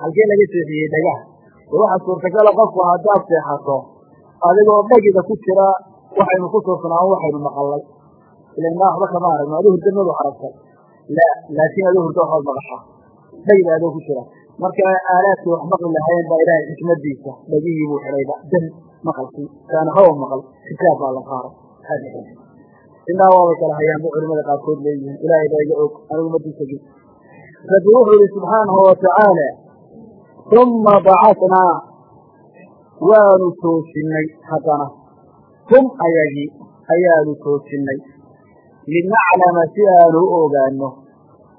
Halkee laga seexiyey dhagaha de waxaa suurtagala qofku haddaad seexato adigoo dhagida ku jira waxaynu ku toosnaan waxaynu maqalnay. Ila inaa waxba kama aragno adu hurda madu aragtay la laakiin adu hurda waxbaad maqashaa. Dhagida adoo ku jira. Marka aalaadkii wax maqli lahayen baa ilaahay xikmadiisa dhagihii buu xidhayba dan maqalkii kaana hawa maqal kitaab baa la saaray inaa waabay kala hayaan bu culimada qaarkood leeyihiin. Ilaahay baa iga og anigu ma dusagin rabbi wuxuu yihi subxaanahu watacaala uma bacatnaa waanu toosinay haddana. Hum ayagii ayaanu toosinay linaclama si aanu u ogaano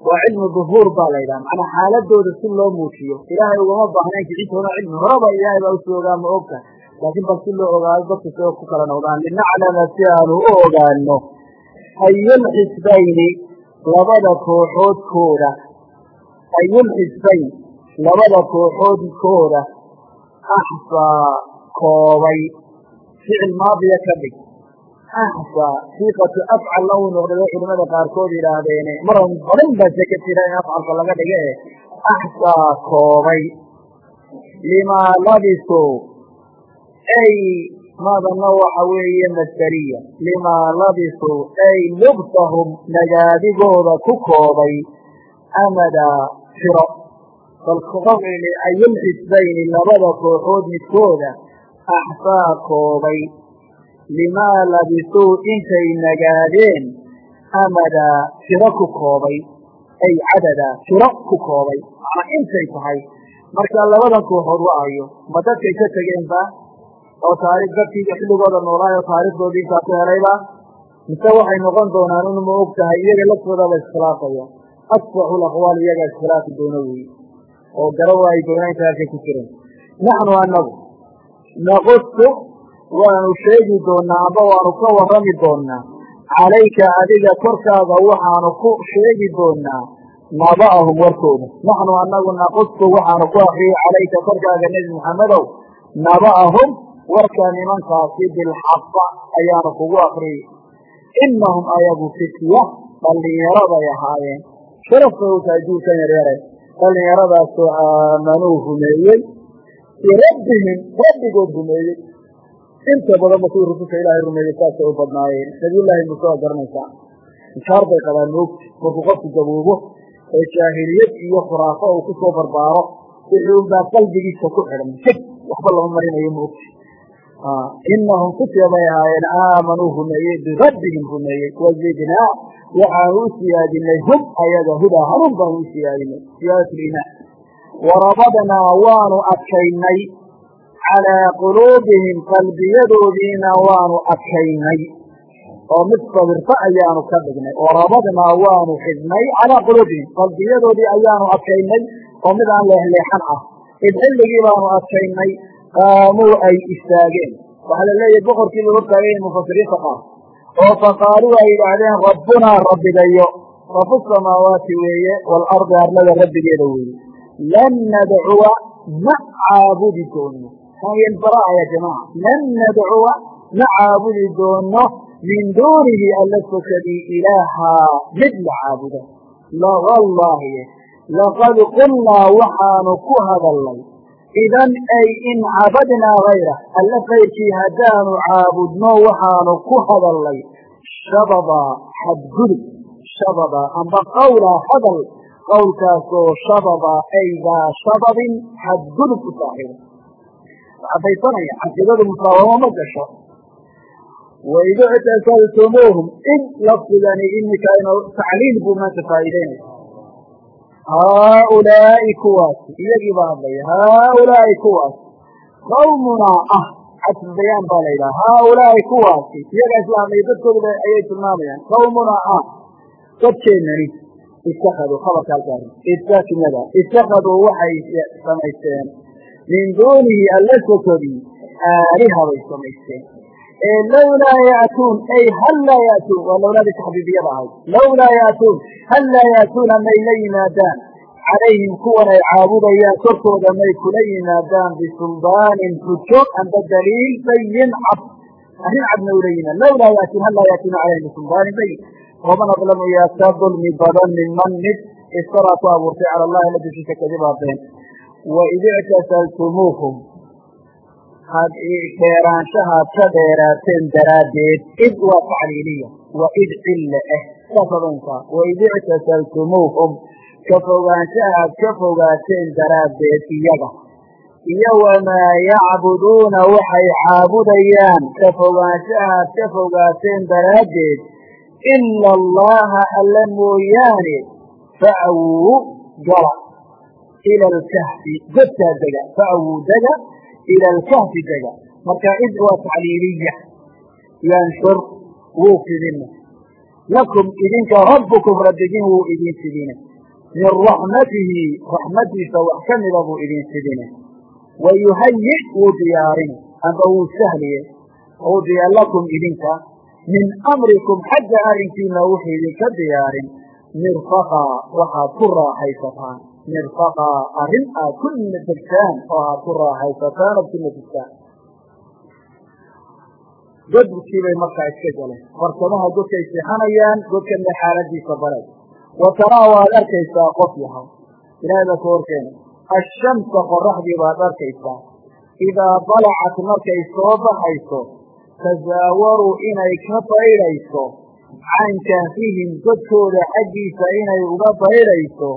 waa cilmi duhuur baa la yidhaha. Macnaa xaaladooda si loo muujiyo. Ilaahay ugama baahnayn kicintooda cilmi. Horaba ilaahay baa u soo ogaa ogta. Laakiin bal si loo ogaado dadku soo ku kala noqdaan. Linaclama si aanu u ogaano ayulxisbayni labada kooxoodkooda ayulxisbayn labada kooxoodkooda axsaa koobay. Ficil maadiya ka dhig. Axsaa siiqatu afcal la uu noqday way culimada qaarkood yidhaahdeene maran badan baa seka jira in afcalka laga dhiga e axsaa koobay. Limaa labiso ay maadana waxa weeye masderiya limaa labisuu ay lubsahum nagaadigooda ku koobay amadaa tiro ayulxisbayni labada kooxood midkooda axsaa koobay limaa labisuu intay nagaadeen amadaa tiro ku koobay ay cadadaa tiro ku koobay macnaa intay tahay marka labadan kooxood waayo ma dadkay ka tegeenba oo taarikh dadkii xilligooda noolaayo taarikhdoodii intaa ku helayba mise waxay noqon doonaan un ma og tahay iyaga laftoodaaba iskhilaafaya asfaxu laqwaal iyaga iskhilaafi doona weeye oo gara waayi doonaa inta halkay ku jiran naxnu anagu naqusu waanu sheegi doonaa amba waanu ka warrami doonaa calayka adiga korkaaga waxaanu ku sheegi doonaa naba'ahum warkooda. Naxnu anagu naqusu waxaanu ku akriyey calayka korkaaga nebi maxamedow naba'ahum warka nimankaasi bilxaqa ayaanu kugu akriyey inahum ayagu fitya dhallinyaraday ahaayeen. Sharaf bay u tahay duulkan yaryare dhallinyaradaasoo aamanuu rumeeyey. Birabbihim rabbigood rumeeyey. Inta badan markuu rususha ilaahay rumeeyey saasay u badnaayeen. Nabiyullaahi muuse waa garanaysaa. Inkaar bay qabaan moogti markuu qofku gaboobo ee jaahiliyad iyo khuraafo uu ku soo barbaaro wixii unbaa qalbigiisa ku xidhan. Waxba lama marinayo moogti inahum fitya bay ahaayeen aamanuu rumeeyey birabbihim rumeeyey wazidnaa waxaanu u siyaadinay hum ayaga hudaa hanuun baanu u siyaadinay siyaadat liimaan warabadnaa waanu adkaynay calaa quluubihim qalbiyadoodiina waanu adkaynay. Oo mid sabirta ayaanu ka dhignay. Warabadnaa waanu xidhnay calaa quluubihim qalbiyadoodii ayaanu adkaynay oo mid aan leexleexan ah. Id baanu adkaynay qaamuu ay istaageen. Waxaa la leeyahay boqorkii lagu taagay mufasiriinta qaar. Oo faqaaluu ay yidhaahdeen rabbunaa rabbigayo rabu samaawaati weeye waalardi arlada rabbigeeda weeye. Lan nadcuwa ma caabudi doono. Bara ya jamaaca lan nadcuwa ma caabudi doono min duunihi alla sokadii ilaahaa mid la caabuda lagallaahi laqad qulnaa waxaanu ku hadalnay idan ay in cabadnaa hayra alla kayrkii haddaanu caabudno waxaanu ku hadalnay shabadaa xadgudub shabadaa amba qawlaa hadal qowlkaasoo shabadaa ay daa shababin xadgudub u saaxiiba cadaysanaya caqiidadu musaawamo ma gasho waid ictasaltumuuhum id lafdigani imika inu tacliil buu maanta faa'iideynaya haaulaa'i kuwaasi iyagii baa hadlaya haaulaa'i kuwaasi qawmunaa ah cadfu bayaan baa la yidhaha haaulaa'i kuwaasi iyagaa isla hadlaya dadkooda ayay tilmaamayaan qawmunaa ah dadkeennani itakaduu khabarka halkaari istaknada itakaduu waxay samaysteen min duunihi alla sokodii aaliha bay samaysteen ee lawlaa ya'tuun ay hal laa ya'tuun waa lawlaadii taxbiibiyada ahayd. Lawlaa ya'tuun hal laa ya'tuuna may la yimaadaan. Calayhim kuwan ay caabudayaan korkooda may kula yimaadaan bisuldaanin xujo amba daliil bayin cad. Arrin cadna ula yimaad lawlaa ya'tuun hal laa calayhim bisuldaanin bayin. Waman adlamu yaa dulmi badan minman mid. Istaraa ku abuurtay cala allahi alla dushiisa kadibaa been waid ictasaltumuuhum dheeraanshahaad ka dheeraateen daraaddeed id waa tacliiliya wa id cille eh saas odankaa waid ictasaltumuuhum ka fogaanshahaad ka fogaateen daraaddeed iyaga. Iyo wamaa yacbuduuna waxay caabudayaan ka fogaanshahaad ka fogaateen daraaddeed ila allaha alla mooyaane fa'wuu gala ila alkahfi godkaa dega fa'wuu dega ila alkahfi dega marka id waa tacliiliya yanshur wuu fidina lakum idinka rabbukum rabbigin wuu idin fidina min raxmatihi raxmadiisa wax ka mida buu idin fidina wa yuhayi wuu diyaarin amba wuu sahliye wuu diyaar lakum idinka min amrikum xagga arrinkiina wuxuu idinka diyaarin mirfaqaa waxaad ku raaxaysataan mirfaqaa arrin aad ku degtaan oo aad ku raaxaysataan oad ku nadistaan godkii bay markaa iska galeen farsamaha godkay seexanayaan godkana xaaladiisa baray wa taraa waad arkaysaa qof yahay ilaahay baa ka horkeena ashamsa qoraxdii baad arkaysaa idaa dalacat markay soo baxayso tasaawaruu inay ka baydhayso can kahfihim godkooda xaggiisa inay uga baydhayso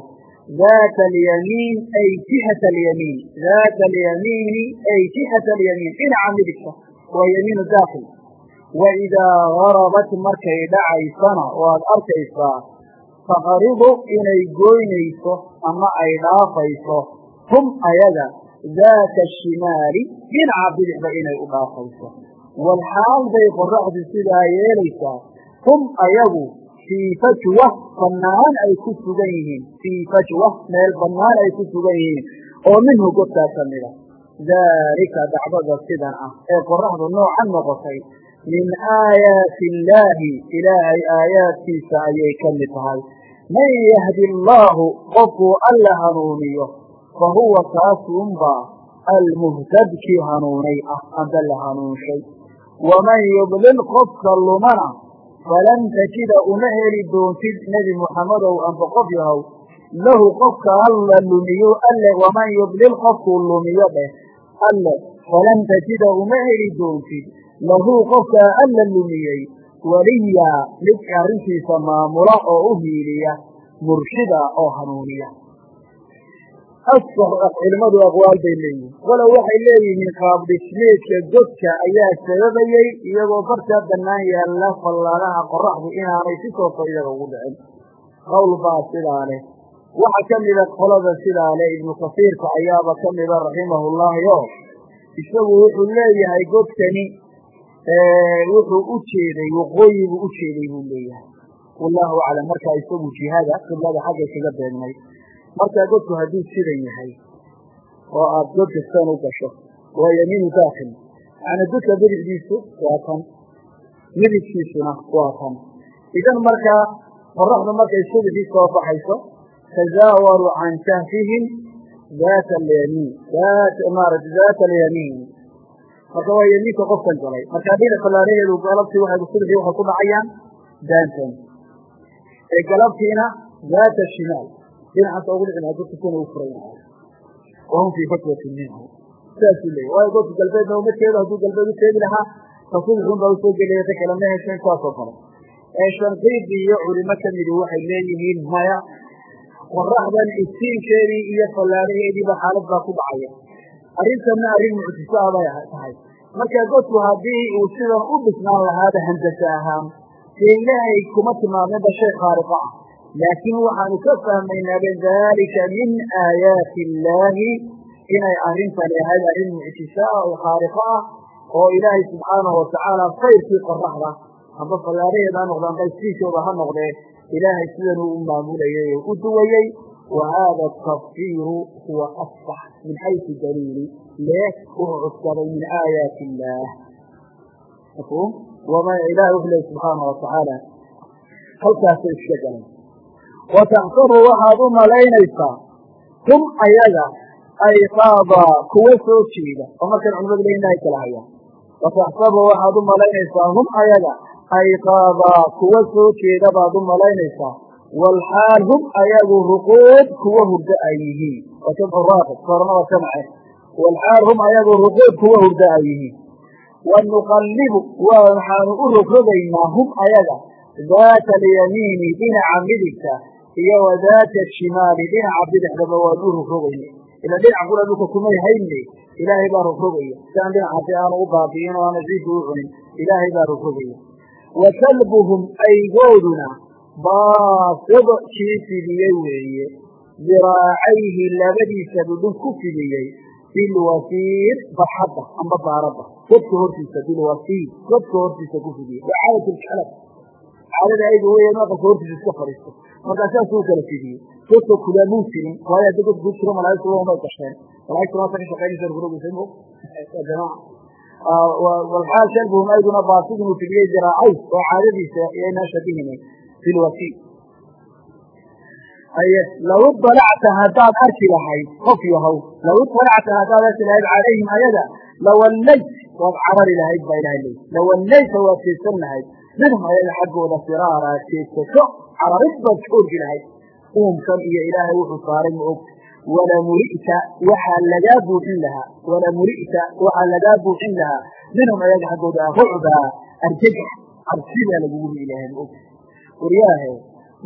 daata alyamiin ay jihata alyamiin daata alyamiini ay jihata alyamiin dhinaca midigta waa yamiinu daakil wa idaa garabat markay dhacaysana waad arkaysaa taqridu inay goynayso ama ay dhaafayso hum ayaga daata ashimaali dhinaca bidixba inay u dhaafayso walxaal bay qoraxdu sidaa yeelaysaa hum ayagu fii fajwa bannaan ay ku sugan yihiin fii fajwa meel bannaan ay ku sugan yihiin oo minhu godkaa ka mida daalika dacdada sidan ah ee qoraxdu noocan noqotay min aayaati illaahi ilaahay aayaadkiisa ayay ka mid tahay man yahdi allaahu qofkuu alla hanuuniyo fa huwa kaasunbaa almuhtad kii hanuunay ah amba la hanuunshay waman yudlil qofka lumana falan tajida uma heli doontid nebi muxammedow amba qof yahow lahu qofka alla lumiyo alle waman yudlil qofkuu lumiyo dheh alle falan tajida uma heli doontid lahu qofkaa alla lumiyey weliya mid arrintiisa maamula oo u hiiliya murshida oo hanuuniya culimmadu aqwaal bay leeyihiin walow waxay leeyihiin qaabdhismeedka godka ayaa sababayey iyagoo bartaa bannaan yaalla fallaadaha qoraxdu inaanay si toosa iyaga ugu dhicin. Qowl baa sidaa leh. Waxa ka mida qolada sidaa leh ibnu kasiirka ayaaba ka mida raximahullaahi o isagu wuxuu leeyahay godkani wuxuu u jeeday waqooyi buu u jeeday buu leeyahay. Wallahu aclam markaa isagu jihada qiblada xaggay kaga beegmay markaa godku hadduu sidan yahay oo aad god kastan u gasho waa yamiinu daakil yani godka bidixdiisu waa tan midigkiisuna waa tan. Idan markaa qoraxdu markay subxii soo baxayso tazaawaru can kahfihim daata alyamiin. Maarata daata alyamiin. Marka waa yamiinka qofkan galay. Markaa dhinac fallaaraheedu galabtii waxay subxii waxay ku dhacayaan daantan ee galabtiina daata shimaal dhinacaas ugu dhici lahaa godka kuna u furan yahay wahum fii fatwati minhu saasuu leeyay waayo godka galbeedna uma jeedo hadduu galbeed u jeedi lahaa? Tasubixun baa u soo gelaya ta kale ma saasoo kale. Shanqiidi iyo culimo ka midi waxay leeyihiin maya qoraxdan iftiinkeedii iyo fallaaraheediiba xaalad baa ku dhacaya. Arrintanna arrin mucjiso ah bay tahay. Marka godku haddii uu sidan u dhisnaan lahaaba handase ahaan dee ilaahay kuma tilmaameenba shay khaariqo ah laakiin waxaanu ka fahmaynaaba daalika min aayaati illaahi inay arrintani ahayd arrin mucjiso ah oo khaariqo ah oo ilaahay subxaanahu watacaala sayrkii qoraxda amba fallaaraheeda ha noqdaan baystiinkooda ha noqdee ilaahay sidanuu u maamulayay oo u duwayey wa haada atafsiiru huwa asbax min xaysu daliili lee wuxuu cuskaday min aayaati illaah mafhuum wama ilahi wuxuu lehy subxaana watacaala halkaasa iska galan wa taxsabu waxaad u malaynaysaa hum ayaga ayqaada kuwa soo jeeda oo markan culimadu leeyihiin ay kala hayaan wa taxsabu waxaad u malaynaysaa hum ayaga ayqaada kuwa soo jeeda baad u malaynaysaa walxaal hum ayagu ruquud kuwa hurdo ay yihiin waa jamcu raaqib soorna waa jamce walxaal hum ayagu ruquud kuwa hurdo ay yihiin wa nuqallibu waxaanu u rogrogaynaa hum ayaga daata alyamiini dhinaca midigta iyo wa daata ashimaali dhinaca bidixdaba waanu rogrogayna ila dhinac kula dhulka kumay hayne ilaahay baa rogrogaya si aan dhinacaasi aanu u baabi'in oo aana ciiddu u cunin ilaahay baa rogrogaya wa kalbuhum aygooduna baasib kii fidiyey weeye. Diraacayhi labadiisa dhudhun ku fidiyey. Bilwasiir barxadda amba baaradda. Godka hortiisa bilwasiir godka hortiisa ku fidiyey. Waa caadat lkalab caadada ayga aqalka hortiisa iska fadhiisto markaa saasuu kala fidiyey godka kulaamuu jirin? Waayo hadda god kuu jiro malaaigtu umay gasheen malaaigtu maanta ka shaqaynaysa rogrogaysa mo jamaca walxaal kalbuhum ayduna baasid inuu fidiyey diraacay oo caadadiisa iyaynaa shabihine bilwasiir aye law iطalacta haddaad arki lahayd qof yahow law iطalacta haddaad arki lahayd calayhim ayaga lawallayt waad carari lahayd baa ilahay leey lawallayta waad jeedsan lahayd. Minhum ayaga xaggooda firaara jeedsato cararid baad ka orgi lahayd uumkan iyo ilaahay wuxuu saaray ma og. Walamulita waxaa lagaa buuxin lahaa. Walamulita waxaa lagaa buuxin lahaa. Minhum ayaga xaggooda rucbaa arjagax cabsidaa lagugu heli lahay ma og. Waryaahe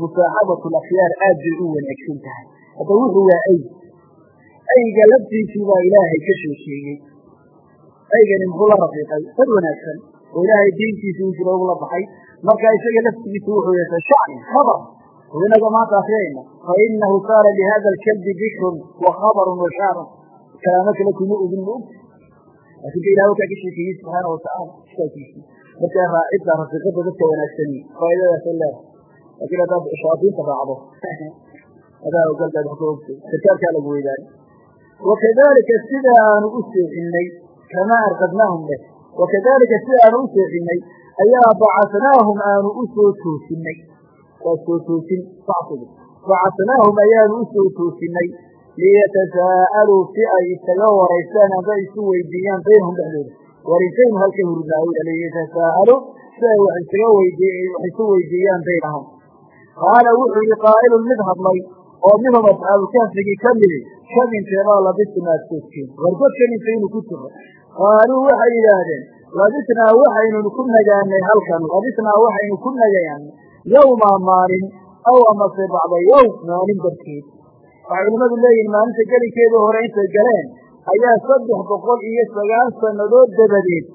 musaaxabatu lakhyaar aad bay u wanaagsan tahay. Hadda wuxuu waa ay ayga laftiisii baa ilaahay ka sheekeeyey aygani muxuu la rafiiqay dad wanaagsan. Oo ilaahay jiro ugula baxay marka isaga laftigiisa wuxuu yeeshay shacni khabar. Oo inaga maanta akriyayna fa inahu saara lihada alkalbi bikrun wa khabarun wa kalaamo kale kuma ogin ma ogti laakin ka ilahi wakaa ka sheekeeyey subxaana watacaala kitaabkiisii markaa raacidda rafiiqada dadka wanaagsani faaidadaasay leedahay. Laakiin haddaad shayaadiinta raacdo adaa ogaldaad wax ka ogtay sarkaalkaa lagu weydaani wakadalika sida aanu u seexinay kamaa arqadnaahum leh. Wakadalika sida aanu u seexinay ayaa bacasnaahum aanu u soo toosinay. Waa soo toosin bacsigu bacasnaahum ayaanu u soo toosinay. Liyatasaa'aluu si ay isaga waraystaan amba isu weydiiyaan baynahum dhexdooda. Warintaynu halka hurudnaa liyatasaa'aluu si ay wax isu weydiiyaan baynahum. Qaala wuxuu yihi qaa'ilun mid hadlay oo minhum asxaabulkahfigii ka midi kabinteebaa labisna aad joogteen wargodkan intaynu ku jiro qaaluu waxay yidhaahdeen labisnaa waxaynu ku nagaanay halkan. Labisnaa waxaynu ku nagaanay yowma maalin aw amase bacda yowm maalin darkeed waxay culimmadu leeyihiin maalinta gelinkeeda hore intay galeen ayaa saddex boqol iyo sagaal sannadood dabadeed.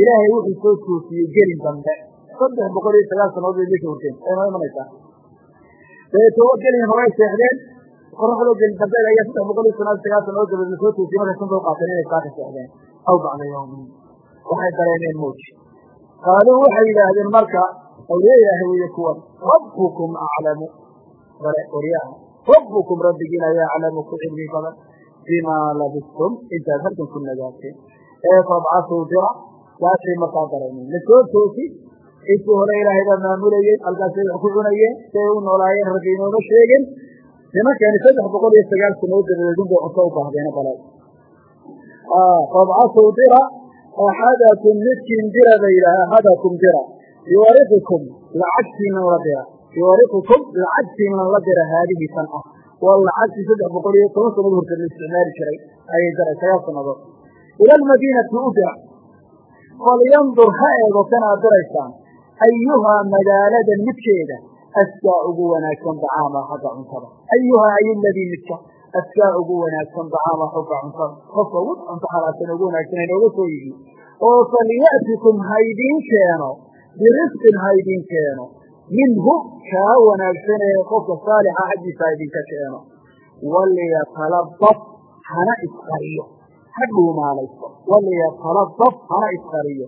Ilaahay wuxuu soo toosiyey gelin dambe. Saddex boqol iyo sagaal sannadood bay meesha horteen. Noo imanaysaa? Dabeetoo gelin horay seexdeen qoraxdoo gelin dambeed ayaa saddex boqol iyo sagaal sannadood dabadeed la soo toosiyey. Markay sunta u qaateen inay saaka seexdeen aw bacda yawmin waxay dareemeen mowj qaaluu waxay yidhaahdeen marka awliya ilaahay weeye kuwan rabbukum aclamu. Bare qoryaha rabbukum rabbigiin ayaa aclamu ku cilmi badan bimaa labistum. Intaad halkan ku nagaateen ee fabcasuu dira saasay markaa dareemeen. Lasoo toosi intii hore ilaahay baa maamulayey halkaasay wax ku cunayeen siay u noolaayeen rabbi inooma sheegin nimankeeni saddex boqol iyo sagaal sanadood dabadeed unbay cunto u baahdeena bala fabcasuu dira axadakum midkiin dira ba yidhaah axadakum dira biwariqikum lacagtiinan la dira biwariqikum lacagtiinan la dira haadihi tan ah waa lacagtii saddex boqol iyo toban sanad horta la isticmaali jiray ayay daray sagaal sannadood ila almadiinati u dira falyandur ha eego kan aad diraysaan ayuhaa magaaladan midkeeda askaa ugu wanaagsan dacaama midka askaa ugu wanaagsan dacaama xagga cuntada qofka ugu cunto xalaashan ugu wanaagsan inooga soo yihi oo falya'tikum haydiin keeno birisqin haydiin keeno minhu kaa wanaagsan ee qofka saalixa xaggiisa haydinka keeno waliyatalabab hana isqariyo ha dhuumaalayso waliyatalabab hana isqariyo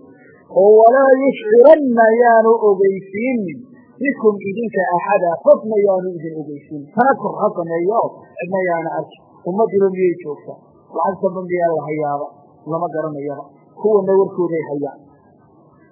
oo walaa yushciranna yaanu ogeysiinin bikum idinka axada qofna yaanu idin ogeysiin hana kor ha sameeyo cidna yaana arki ummaddiba miyay joogta lacagtaba miyaa la hayaaba lama garanayaba kuwana warkooday hayaan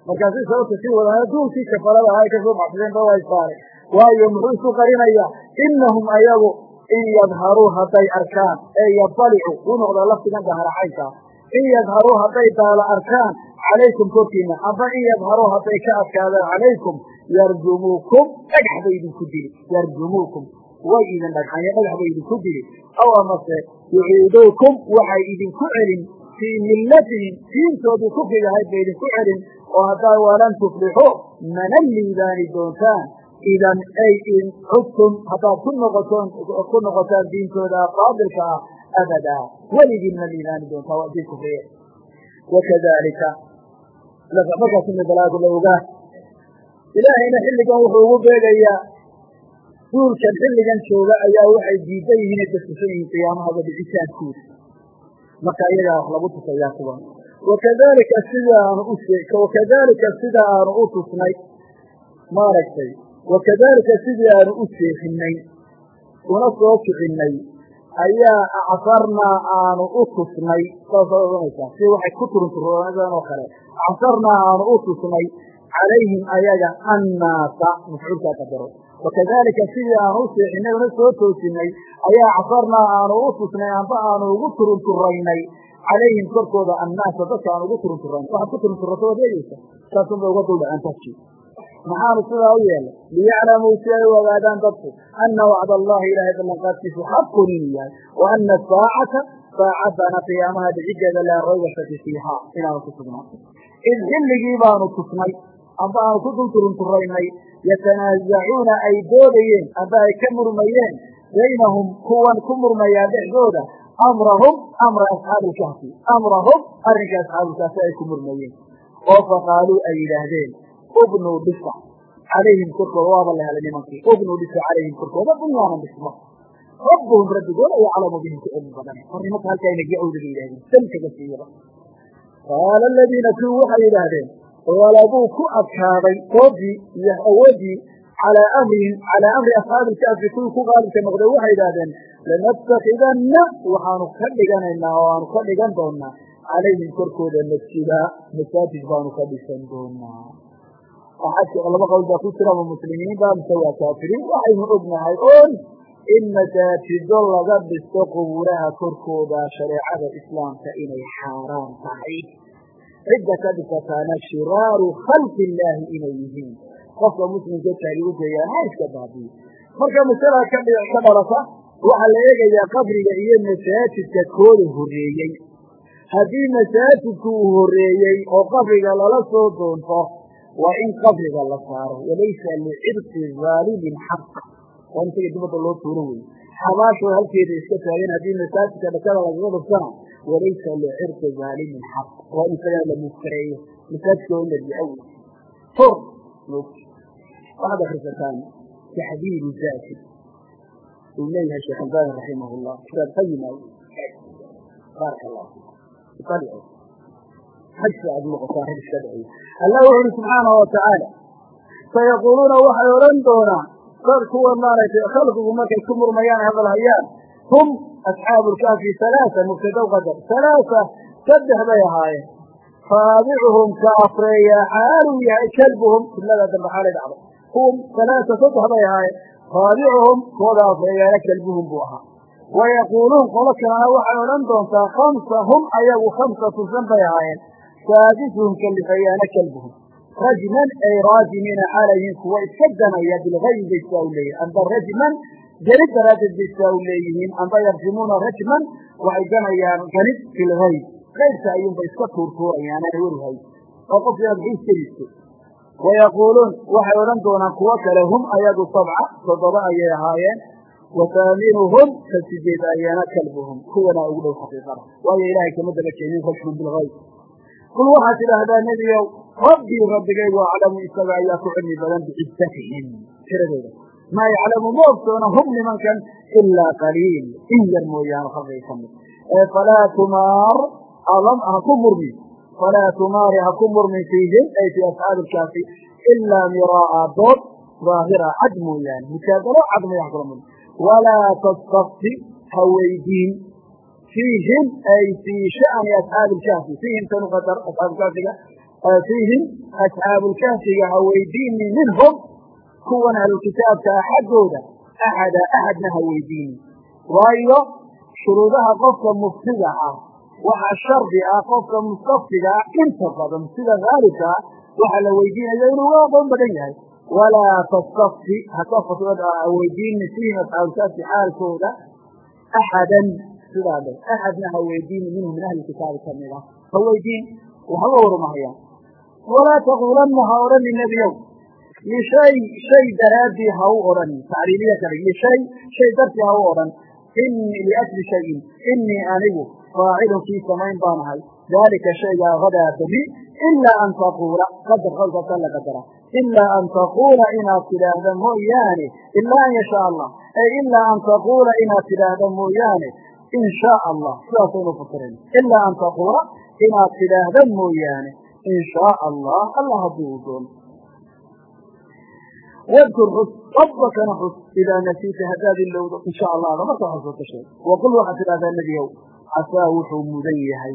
markaasi sababta sii wadaan adduunkii kafalada ay ka soo baxsadeen ba way saaray waayo muxuu isu qarinayaa inahum ayagu in yadharuu hadday arkaan ee yabalicu u noqda laftigan daharaxaynkaa in yadharuu hadday daala arkaan calaykum korkiina amba in yadharuu hadday ka adkaadaan calaykum yarjumuukum dhagax bay idinku dili yarjumuukum way idin dhagxanye dhagax bay idinku dili aw amase yuciiduukum waxay idinku celin fii millatihim diintoodii kufrigahayd bay idinku celin oo haddaa walan tuflixuu mana liibaani doontaan. Idan ay in cudtum haddaad ku noqotoon ku noqotaan diintooda baadilka ah abadaa weligiin ma liibaani doontaa waa diin kufriye wakadalika markaasina balaagu la ogaa ilaahayna xilligan wuxuu ugu beegayaa. Duulkan xilligan jooga ayaa waxay diidan yihiin daskusan yihiin qiyaamahaba dhicitaankooda marka iyagaa wax lagu tusayaa kuwan. Wakadalika sida aanu wakadalika sida aanu u tusnay. Maaragtay wakadalika sidii aanu u seexinay una soo kicinay ayaa acsarnaa aanu u tusnay. Saasay odanaysaa si waxay ku turunturoonadaan oo kale. Acsarnaa aanu u tusnay calayhim ayaga annaasa mafcuulkaa qadaro wakadalika sidii aanu u seexinay una soo toosinay ayaa acsarnaa aanu u tusnay amba aanu ugu turunturaynay calayhim korkooda annaasa dadka aan ugu turunturayna waxaad ku turunturata waad eegeysa saasunba uga duldhaceen taskii maxaanu sidaa u yeelay liyaclamuu si ay u ogaadaan dadku ana wacd allahi ilaahay ballanqaadkiisu xaqun inuu yahay wa ana asaacata saacadana qiyaamaha dhicideeda laa rayba shaki fiiha inaanu ku sugnaan id xilligii baanu tusnay amba aanu ku dul turunturaynay yatanaazacuuna ay doodayeen amba ay ka murmayeen baynahum kuwan ku murmayaa dhexdooda amrahum amra asxaabi ilkahfi amrahum arrinka asxaabulkahfi ay ku murmayeen oo faqaaluu ay yidhaahdeen ubnuu dhisa calayhim korkooda waaba la helay nimankii ubnuu dhisa calayhim korkooda bunyaanan dhismo rabbuhum rabbigooda yaclamu bihim ku cilmi badan war halkaa inagya owda bay yidhahdeen dan kaga siiyaba qaala aladiina kuwi waxay yidhaahdeen galabuu ku adkaaday doodii iyo awoodii calaa amrihim calaa amri asxaabi ilkaafi kuwii ku qaalibka noqday waxay yidhahdeen lanatakidanna waxaanu ka dhiganaynaa oo aanu ka dhigan doonaa calayhim korkooda masjida masaajid baanu ka dhisan doonaa laba qowl baa ku jira ma muslimiin ba mise waa kaafiriin. Waxaynu ognahay on in masaajido laga dhisto qubuuraha korkooda shareecada islaamka inay xaaraan cidda ka dhisataana shiraaru khalqi illaahi inay yihiin qofka muslimka ha iska baabiyo marka masalaa ka dhalata waxaa la eegayaa qabriga iyo masaajidka kooda horreeyey haddii masaajidku uu horreeyey oo qabriga lala soo doonto waa in qabriga la saaro walaysa licirqi zaalimin xaq waa in isaga dibadda loo tuuro wey xabaashoo halkeeda iska taagan haddii masaajidka dhakada lagaga dhuftana walaysa licirqi zaalimin xaq waa in isagana la muskareeyo masaajidka waa in la dico wey for waxaad akrisataan taxdiiru zaati uu leeyahay sheekh albani raximah llah kitaab qayima baaraka allah xajka aad noqotaa rag iska dhiciyo allah wuxu uhi subxaanahu watacaala sayaquuluuna waxay odhan doonaan dad kuwa maaragtay khalqigu markay ku murmayaan hadal hayaan hum asxaabu lkaafi halaaa mubtadaw qadar halaaa saddex bay ahaayeen raabicuhum ka afreeya xaaluu yahay kalbuhum jumlada dambe xaalay dhacdo hum halaaa saddex bay ahaayeen raabicuhum kooda afreeyaana kalbuhum buu ahaa wayaquuluun qolo kalena waxay odhan doontaa khamsa hum ayagu khamsatun shan bay ahaayeen saadisuhum kalifeeyaana kalbuhum rajman ay raajimiina xaalayhiin kuwa iska ganaya bilgayb bay sidaa u leeyihiin amba rajman ganid daraaddeed bay sidaa u leeyihiin amba yarjimuuna rajman waxay ganayaan ganid bilgayb kayrka ayuunba iska tuurtuurayaan aan werhay oo qof inaad xiis geliso wayaquuluun waxay odhan doonaan kuwo kale hum ayagu sabca toddoba ayay ahaayeen. Wahaaminuhum ka sideed ayaana kalbuhum. Kuwana ugu dhow xaqiiqada. Waayo ilaahay kama daba keenin rajman bilgayb qul waxaad tidhaahdaa nebigow rabbii rabbigaygu ayaa ku cilmi badan maa yaclamu ma ogsoona hum nimankan ilaa qaliil in yar mooyaane khalqiga ka mid falaa tumaar adam ha ku murmin falaa tumaari ha ku murmin fiihim ay fii asxaabi ilkaafi ilaa miraa'a dood daahira cad mooyaane mujaadalo cad ha kula murmin walaa tastafti ha weydiin fiihim ay fii sha'ni asxaabi ilkaafi fiihim tanu qadar asxaabulkaafiga fiihim asxaabulkaafiga ha weydiini minhum kuwan ahlukitaabka ah xaggooda axada axadna ha weydiini waayo shuruudaha qofka muftiga ah waxaa shardi ah qofka mustaftiga ah inta badan sida haalibka ah waxaa la weydiinaya inuu aqoon badan yahay. Walaa tastafti haka weydiini fiihim asxaabulkaafi xaalkooda. Axadan sidaa dhe axadna ha weydiini minhu min ahli ka mid ah. Ha weydiin waxba warmahayaan walaa taquulanna ha odhani nebiyow lishay shay daraaddii ha u odhani tacriiliya kale lishay shay dartii ha u odhan inii liajli shayin inii anigu faacilun kii samayn baan ahay daalika shaygaa hadaa beri ilaa an taquula qadar qowlkaasa la qadara ilaa an taquula inaad tidhaahda mooyaane ilaa an yashaa allah ay ilaa an taquula inaad tidhaahda mooyaane in shaa allah sidaasaynu fasirayna ilaa an taquula inaad tidhaahda mooyaane in shaa allah allah haddii uu doono wadkur xus rabbakana xus idaa nasiita haddaad ilowdo in sha allahda markaa xusuusta sheeg waqul waxaad tidhahdaa nebigow casaa wuxuu mudan yahay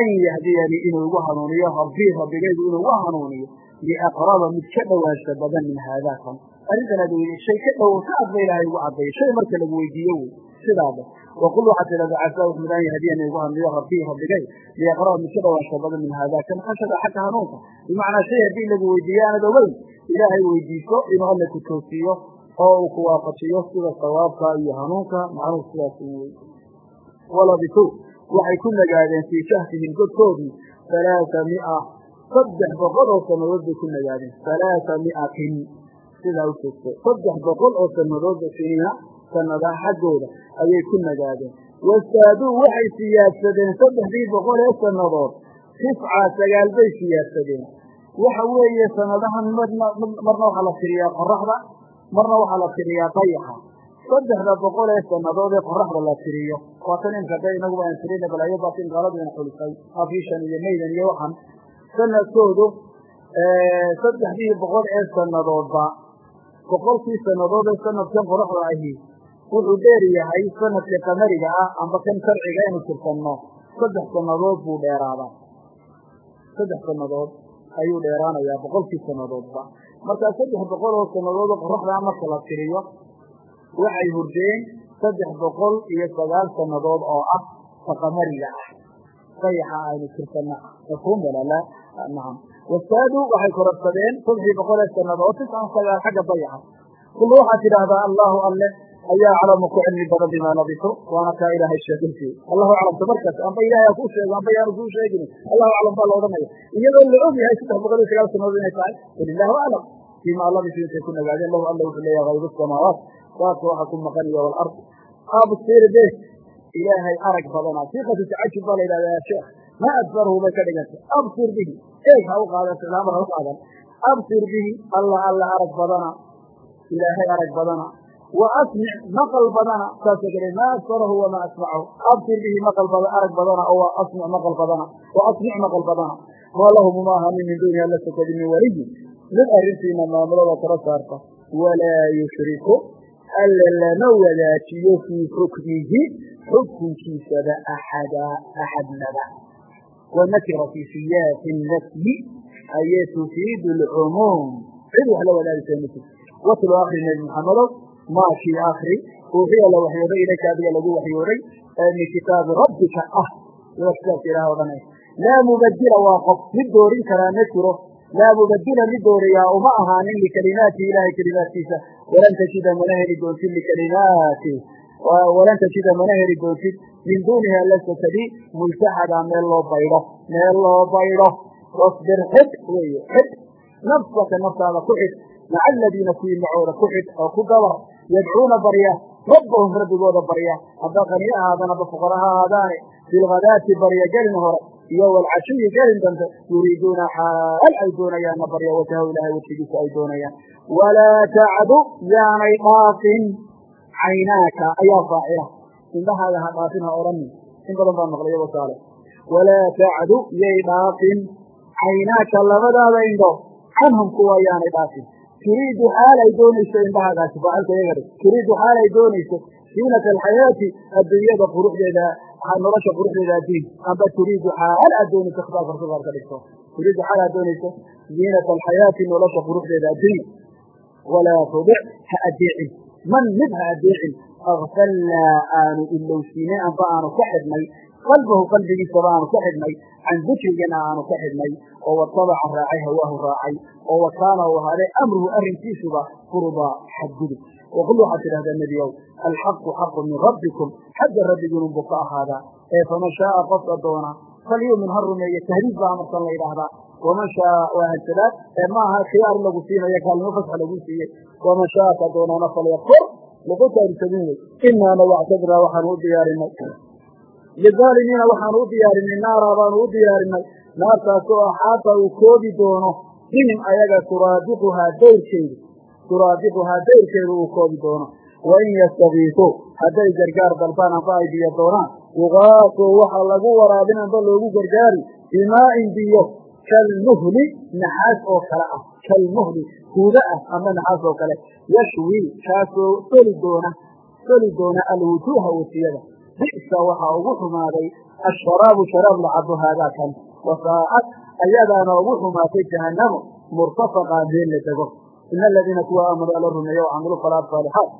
an yahdiyanii inuu igu hanuuniyo rabbii rabbigaygu inuu igu hanuuniyo liaqraba mid ka dhowaansha badan min haadaa kan arrintan aad weydi shay ka dhow ka adba ilahay igu caddayo shay marka lagu weydiiyo wey sidaaba waqul waxaad tidhahdaa casaa wuxuu mudan yahay hadiyanii igu hanuuniyo rabbii rabbigay liaqraba mid ka dhowaansha badan min haadaa kan khashada xagga hanuunka bimacnaa shay haddii lagu weydiiyo aanad ogeyn ilaahay weydiiso inuu alla ku toosiyo oo uu ku waafajiyo sida sawaabka iyo hanuunka macnuhu sidaas u wey walabitu waxay ku nagaadeen fii kahfihim godkoodii halaaa mia. Saddex boqol oo sannadood bay ku nagaadeen halaaa miatin sidaa u saddex boqol oo sannadoodba siniina sanadaha xaggooda ayay ku nagaadeen. Wastaaduu waxay siyaadsadeen saddexdii boqol ee sannadood. Tisca sagaal bay siyaadsadeen waxa weeye sanadahan marna waxaa la tiriyaa qoraxda marna waxaa la tiriyaa dayaxa. Saddexda boqol ee sannadood ee qoraxda la tiriyo waa tan imka de inaguba aan tirina balaayo baatin gaaladu ina xulisay. Afishan iyo maydan iyo waxan. Sanadkoodu saddexdii boqol ee sanadoodba boqolkii sanadood ee sanadkan qoraxda ahi wuxuu dheer yahay sanadka qamariga ah amba kan sharciga inu tirsanno. Saddex sanadood buu dheeraadaa. Saddex sanadood ayuu dheeraanayaa boqolkii sanadoodba markaa saddex boqol oo sanadoodoo qoraxdaa marka la tiriyo waxay hurdeen saddex boqol iyo sagaal sanadood oo ah ta qamariga ah. Dayaxa aynu tirsanna mafhuum walala wasaadu waxay kororsadeen saddexii boqol ee sanadood tiscan sagaal xagga dayaxa kullu waxaad tidhaahdaa allahu alle ayaa aclamu ku cilmi badan bimaa labiso waana kaa ilaahay sheeginti allahu aclamta markaas amba ilahay ha kuu sheego amba yaanu kuu sheegin. Allahu aclam baa la odhanaya iyadoo la og saddex boqol iyo sagaal sanadood inay tahay walilaahu aclam. Fiima labiso intay ku nagaadeen lahu alla wuxuu leeyahay hayb samaawaat. Saaka waxa ku maqan iyo walard absir ilaahay arag badana siqatu tacajub baa la yidhahda ya sheekh ma adbarhu bay ka dhigantay. Absir bihi eeg ha u qaadan ficlaamar ha u qaadan. Absir bihi alla alla arag badana ilaahay arag badana wa asmic maqal badana saasa kale ma asfarahu wama asmacahu absir bihi maqal bada arag badana oo asmic maqal badana. Wa asmic maqal badana. Maa lahum uma ahanin min duunihi alla sokadi min waliyin mid arrintiina maamulada kala saarta. Walaa yushriku alla lama wadaajiyo fii xukmihi xukunkiisaba axada axadnaba wanakira fii siyaaqi nafyi ayay tufiidu alcumuum cid wax la wadaagaysa ma jirto. Watlu akri nebi maxamedow maakii akri uuxiya la waxyooday ilayka adiga lagu waxyooday min kitaabi rabbika ah. Waa kitaabka ilaah odhanay laa mubadila waa qof mid doorin karaa ma jiro. Laa mubadila mid dooriyaa uma ahaanin likalimaati ilahay kelimaadkiisa walan tajida mana heli doontid likalimaati. Walan tajida mana heli doontid min duunihi alla sokadi multaxada meel loo baydho meel loo baydho wasbir xidh weeye xidh nafsaka naftaada ku xidh maca aladiina kuwii ku xidh oo ku dabar yadcuuna barya rabbahum rabbigooda barya hadda qani ahaadaan aba fuqara ha ahaadaane bilghadaati barya gelin hore iyo walcashiyi gelin dambe yuriiduuna xaal ay doonayaanna barya wajhahu ilahay wejigiisa ay doonayaan walaa tacdu yaanay dhaafin caynaaka ayaa faacila indhahaaga ha dhaafin ha odhanin in badan baa maqlay wasaale walaa tacdu yay dhaafin caynaaka labadaada indho canhum kuwa yaanay dhaafin turiidu xaal ay doonayso indhahaagaasi faacilka iyagadi turiidu xaal ay doonayso ziinata alxayaati adduunyada quruxdeeda nolosha quruxdeeda addiin amba turiidu xaal aad doonayso khitaabka rasuulka ka dhigto. Turiidu xaal aad doonayso ziinata alxayaati nolosha quruxdeeda adduunya walaa tudic ha adeecin man mid ha adeecin akfalnaa aanu ilowsiinay amba aanu ka xidhnay qalbahu qalbigiisaba aanu ka xidhnay can dikrigana aanu ka xidhnay oo watabaca raacay hawaahu raacay oo wa kaana u ahaaday amruhu arrinkiisuba furdaa xadgudub. Waqul waxaad tidhahdaa nebiyow alxaqu xaqu min rabbikum xagga rabbigiinun buu ka ahaadaa. Ee faman shaaa qofka doona falyumin ha rumeeye tahdiid baa amarkan la yidhaahdaa. Waman shaaa waa hansadaad ee maaha khiyaar lagu siinayo kaalnimo fasax lagu siiyey. Waman shaaa ka doonaana falyakfur luqutaarisamin wey inaana wactadnaa waxaanu u diyaarinay lidaalimiina waxaanu u diyaarinay naaraa baanu u diyaarinay naartaasoo axaata uu koobi doono bihim ayaga suraadiquhaa dayrkeedu suraadiquhaa dayrkeedu uu koobi doono wain yastakiisuu hadday gargaar dalbaan amba ay biyo doonaan yugaasuu waxaa lagu waraabin amba loogu gargaari bimaa'in biyo kalmuhli naxaas oo kale ah kalmuhli huuda ah amba naxaas oo kale yashwii kaasoo soli doona soli doona alwujuuha wejiyada bi'sa waxaa ugu xumaaday asharaabu sharaab lacabo haadaa kan. Wasaa'ad ayadaana ugu xumaatay jahannamo murtafaqaa meel la dego ina aladiina kuwa aamanuu ala rumeeya wacamilu salaat saalixaat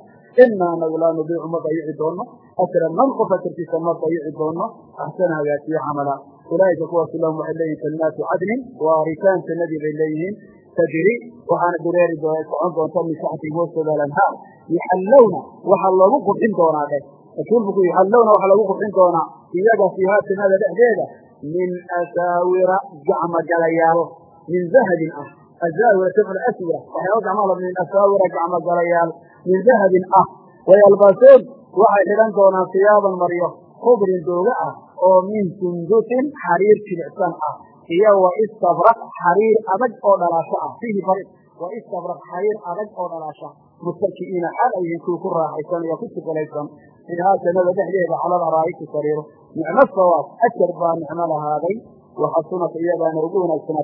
ina laa nudiicu ma dayici doono asra man qof asarkiisa ma dayici doono axsana hagaajiye camala. Ulaa'ika kuwaasi lahum waxay leeyihiin jannaatu cadnin waaritaan jannadii bay leeyihiin. Tajri waxaana dureeri socon doonta min taxtihim hoostooda alanhaar. Yuxallowna waxaa loogu qurxin doonaa dheh rasuulku yuxallowna waxaa lagu qurxin doonaa iyaga fiihaa jannada dhexdeeda min asaawira gacmogalayaal min dahabin ah asaawira jamcu aswira waxyaaba gacmaha min asaawira gacmogalayaal min dahabin ah. Wayalbasuun waxay xidhan doonaan siyaaban maryo khudrin dooga ah oo min sundusin xariir jilicsan ah iyo wa istabraq xariir adag oo dhalaasho ah fiihi bari wa istabraq xariir adag oo dhalaasha muttaki'iina xaal ayyihiin kuwii ku raaxaysanaya ku tukalaysan fiihaa jannada dhexdeeda cala alaraa'iki sariiro nicmo sawaab ajar baa nicmo lahaaday waxasunat iyadaana ugu wanaagsan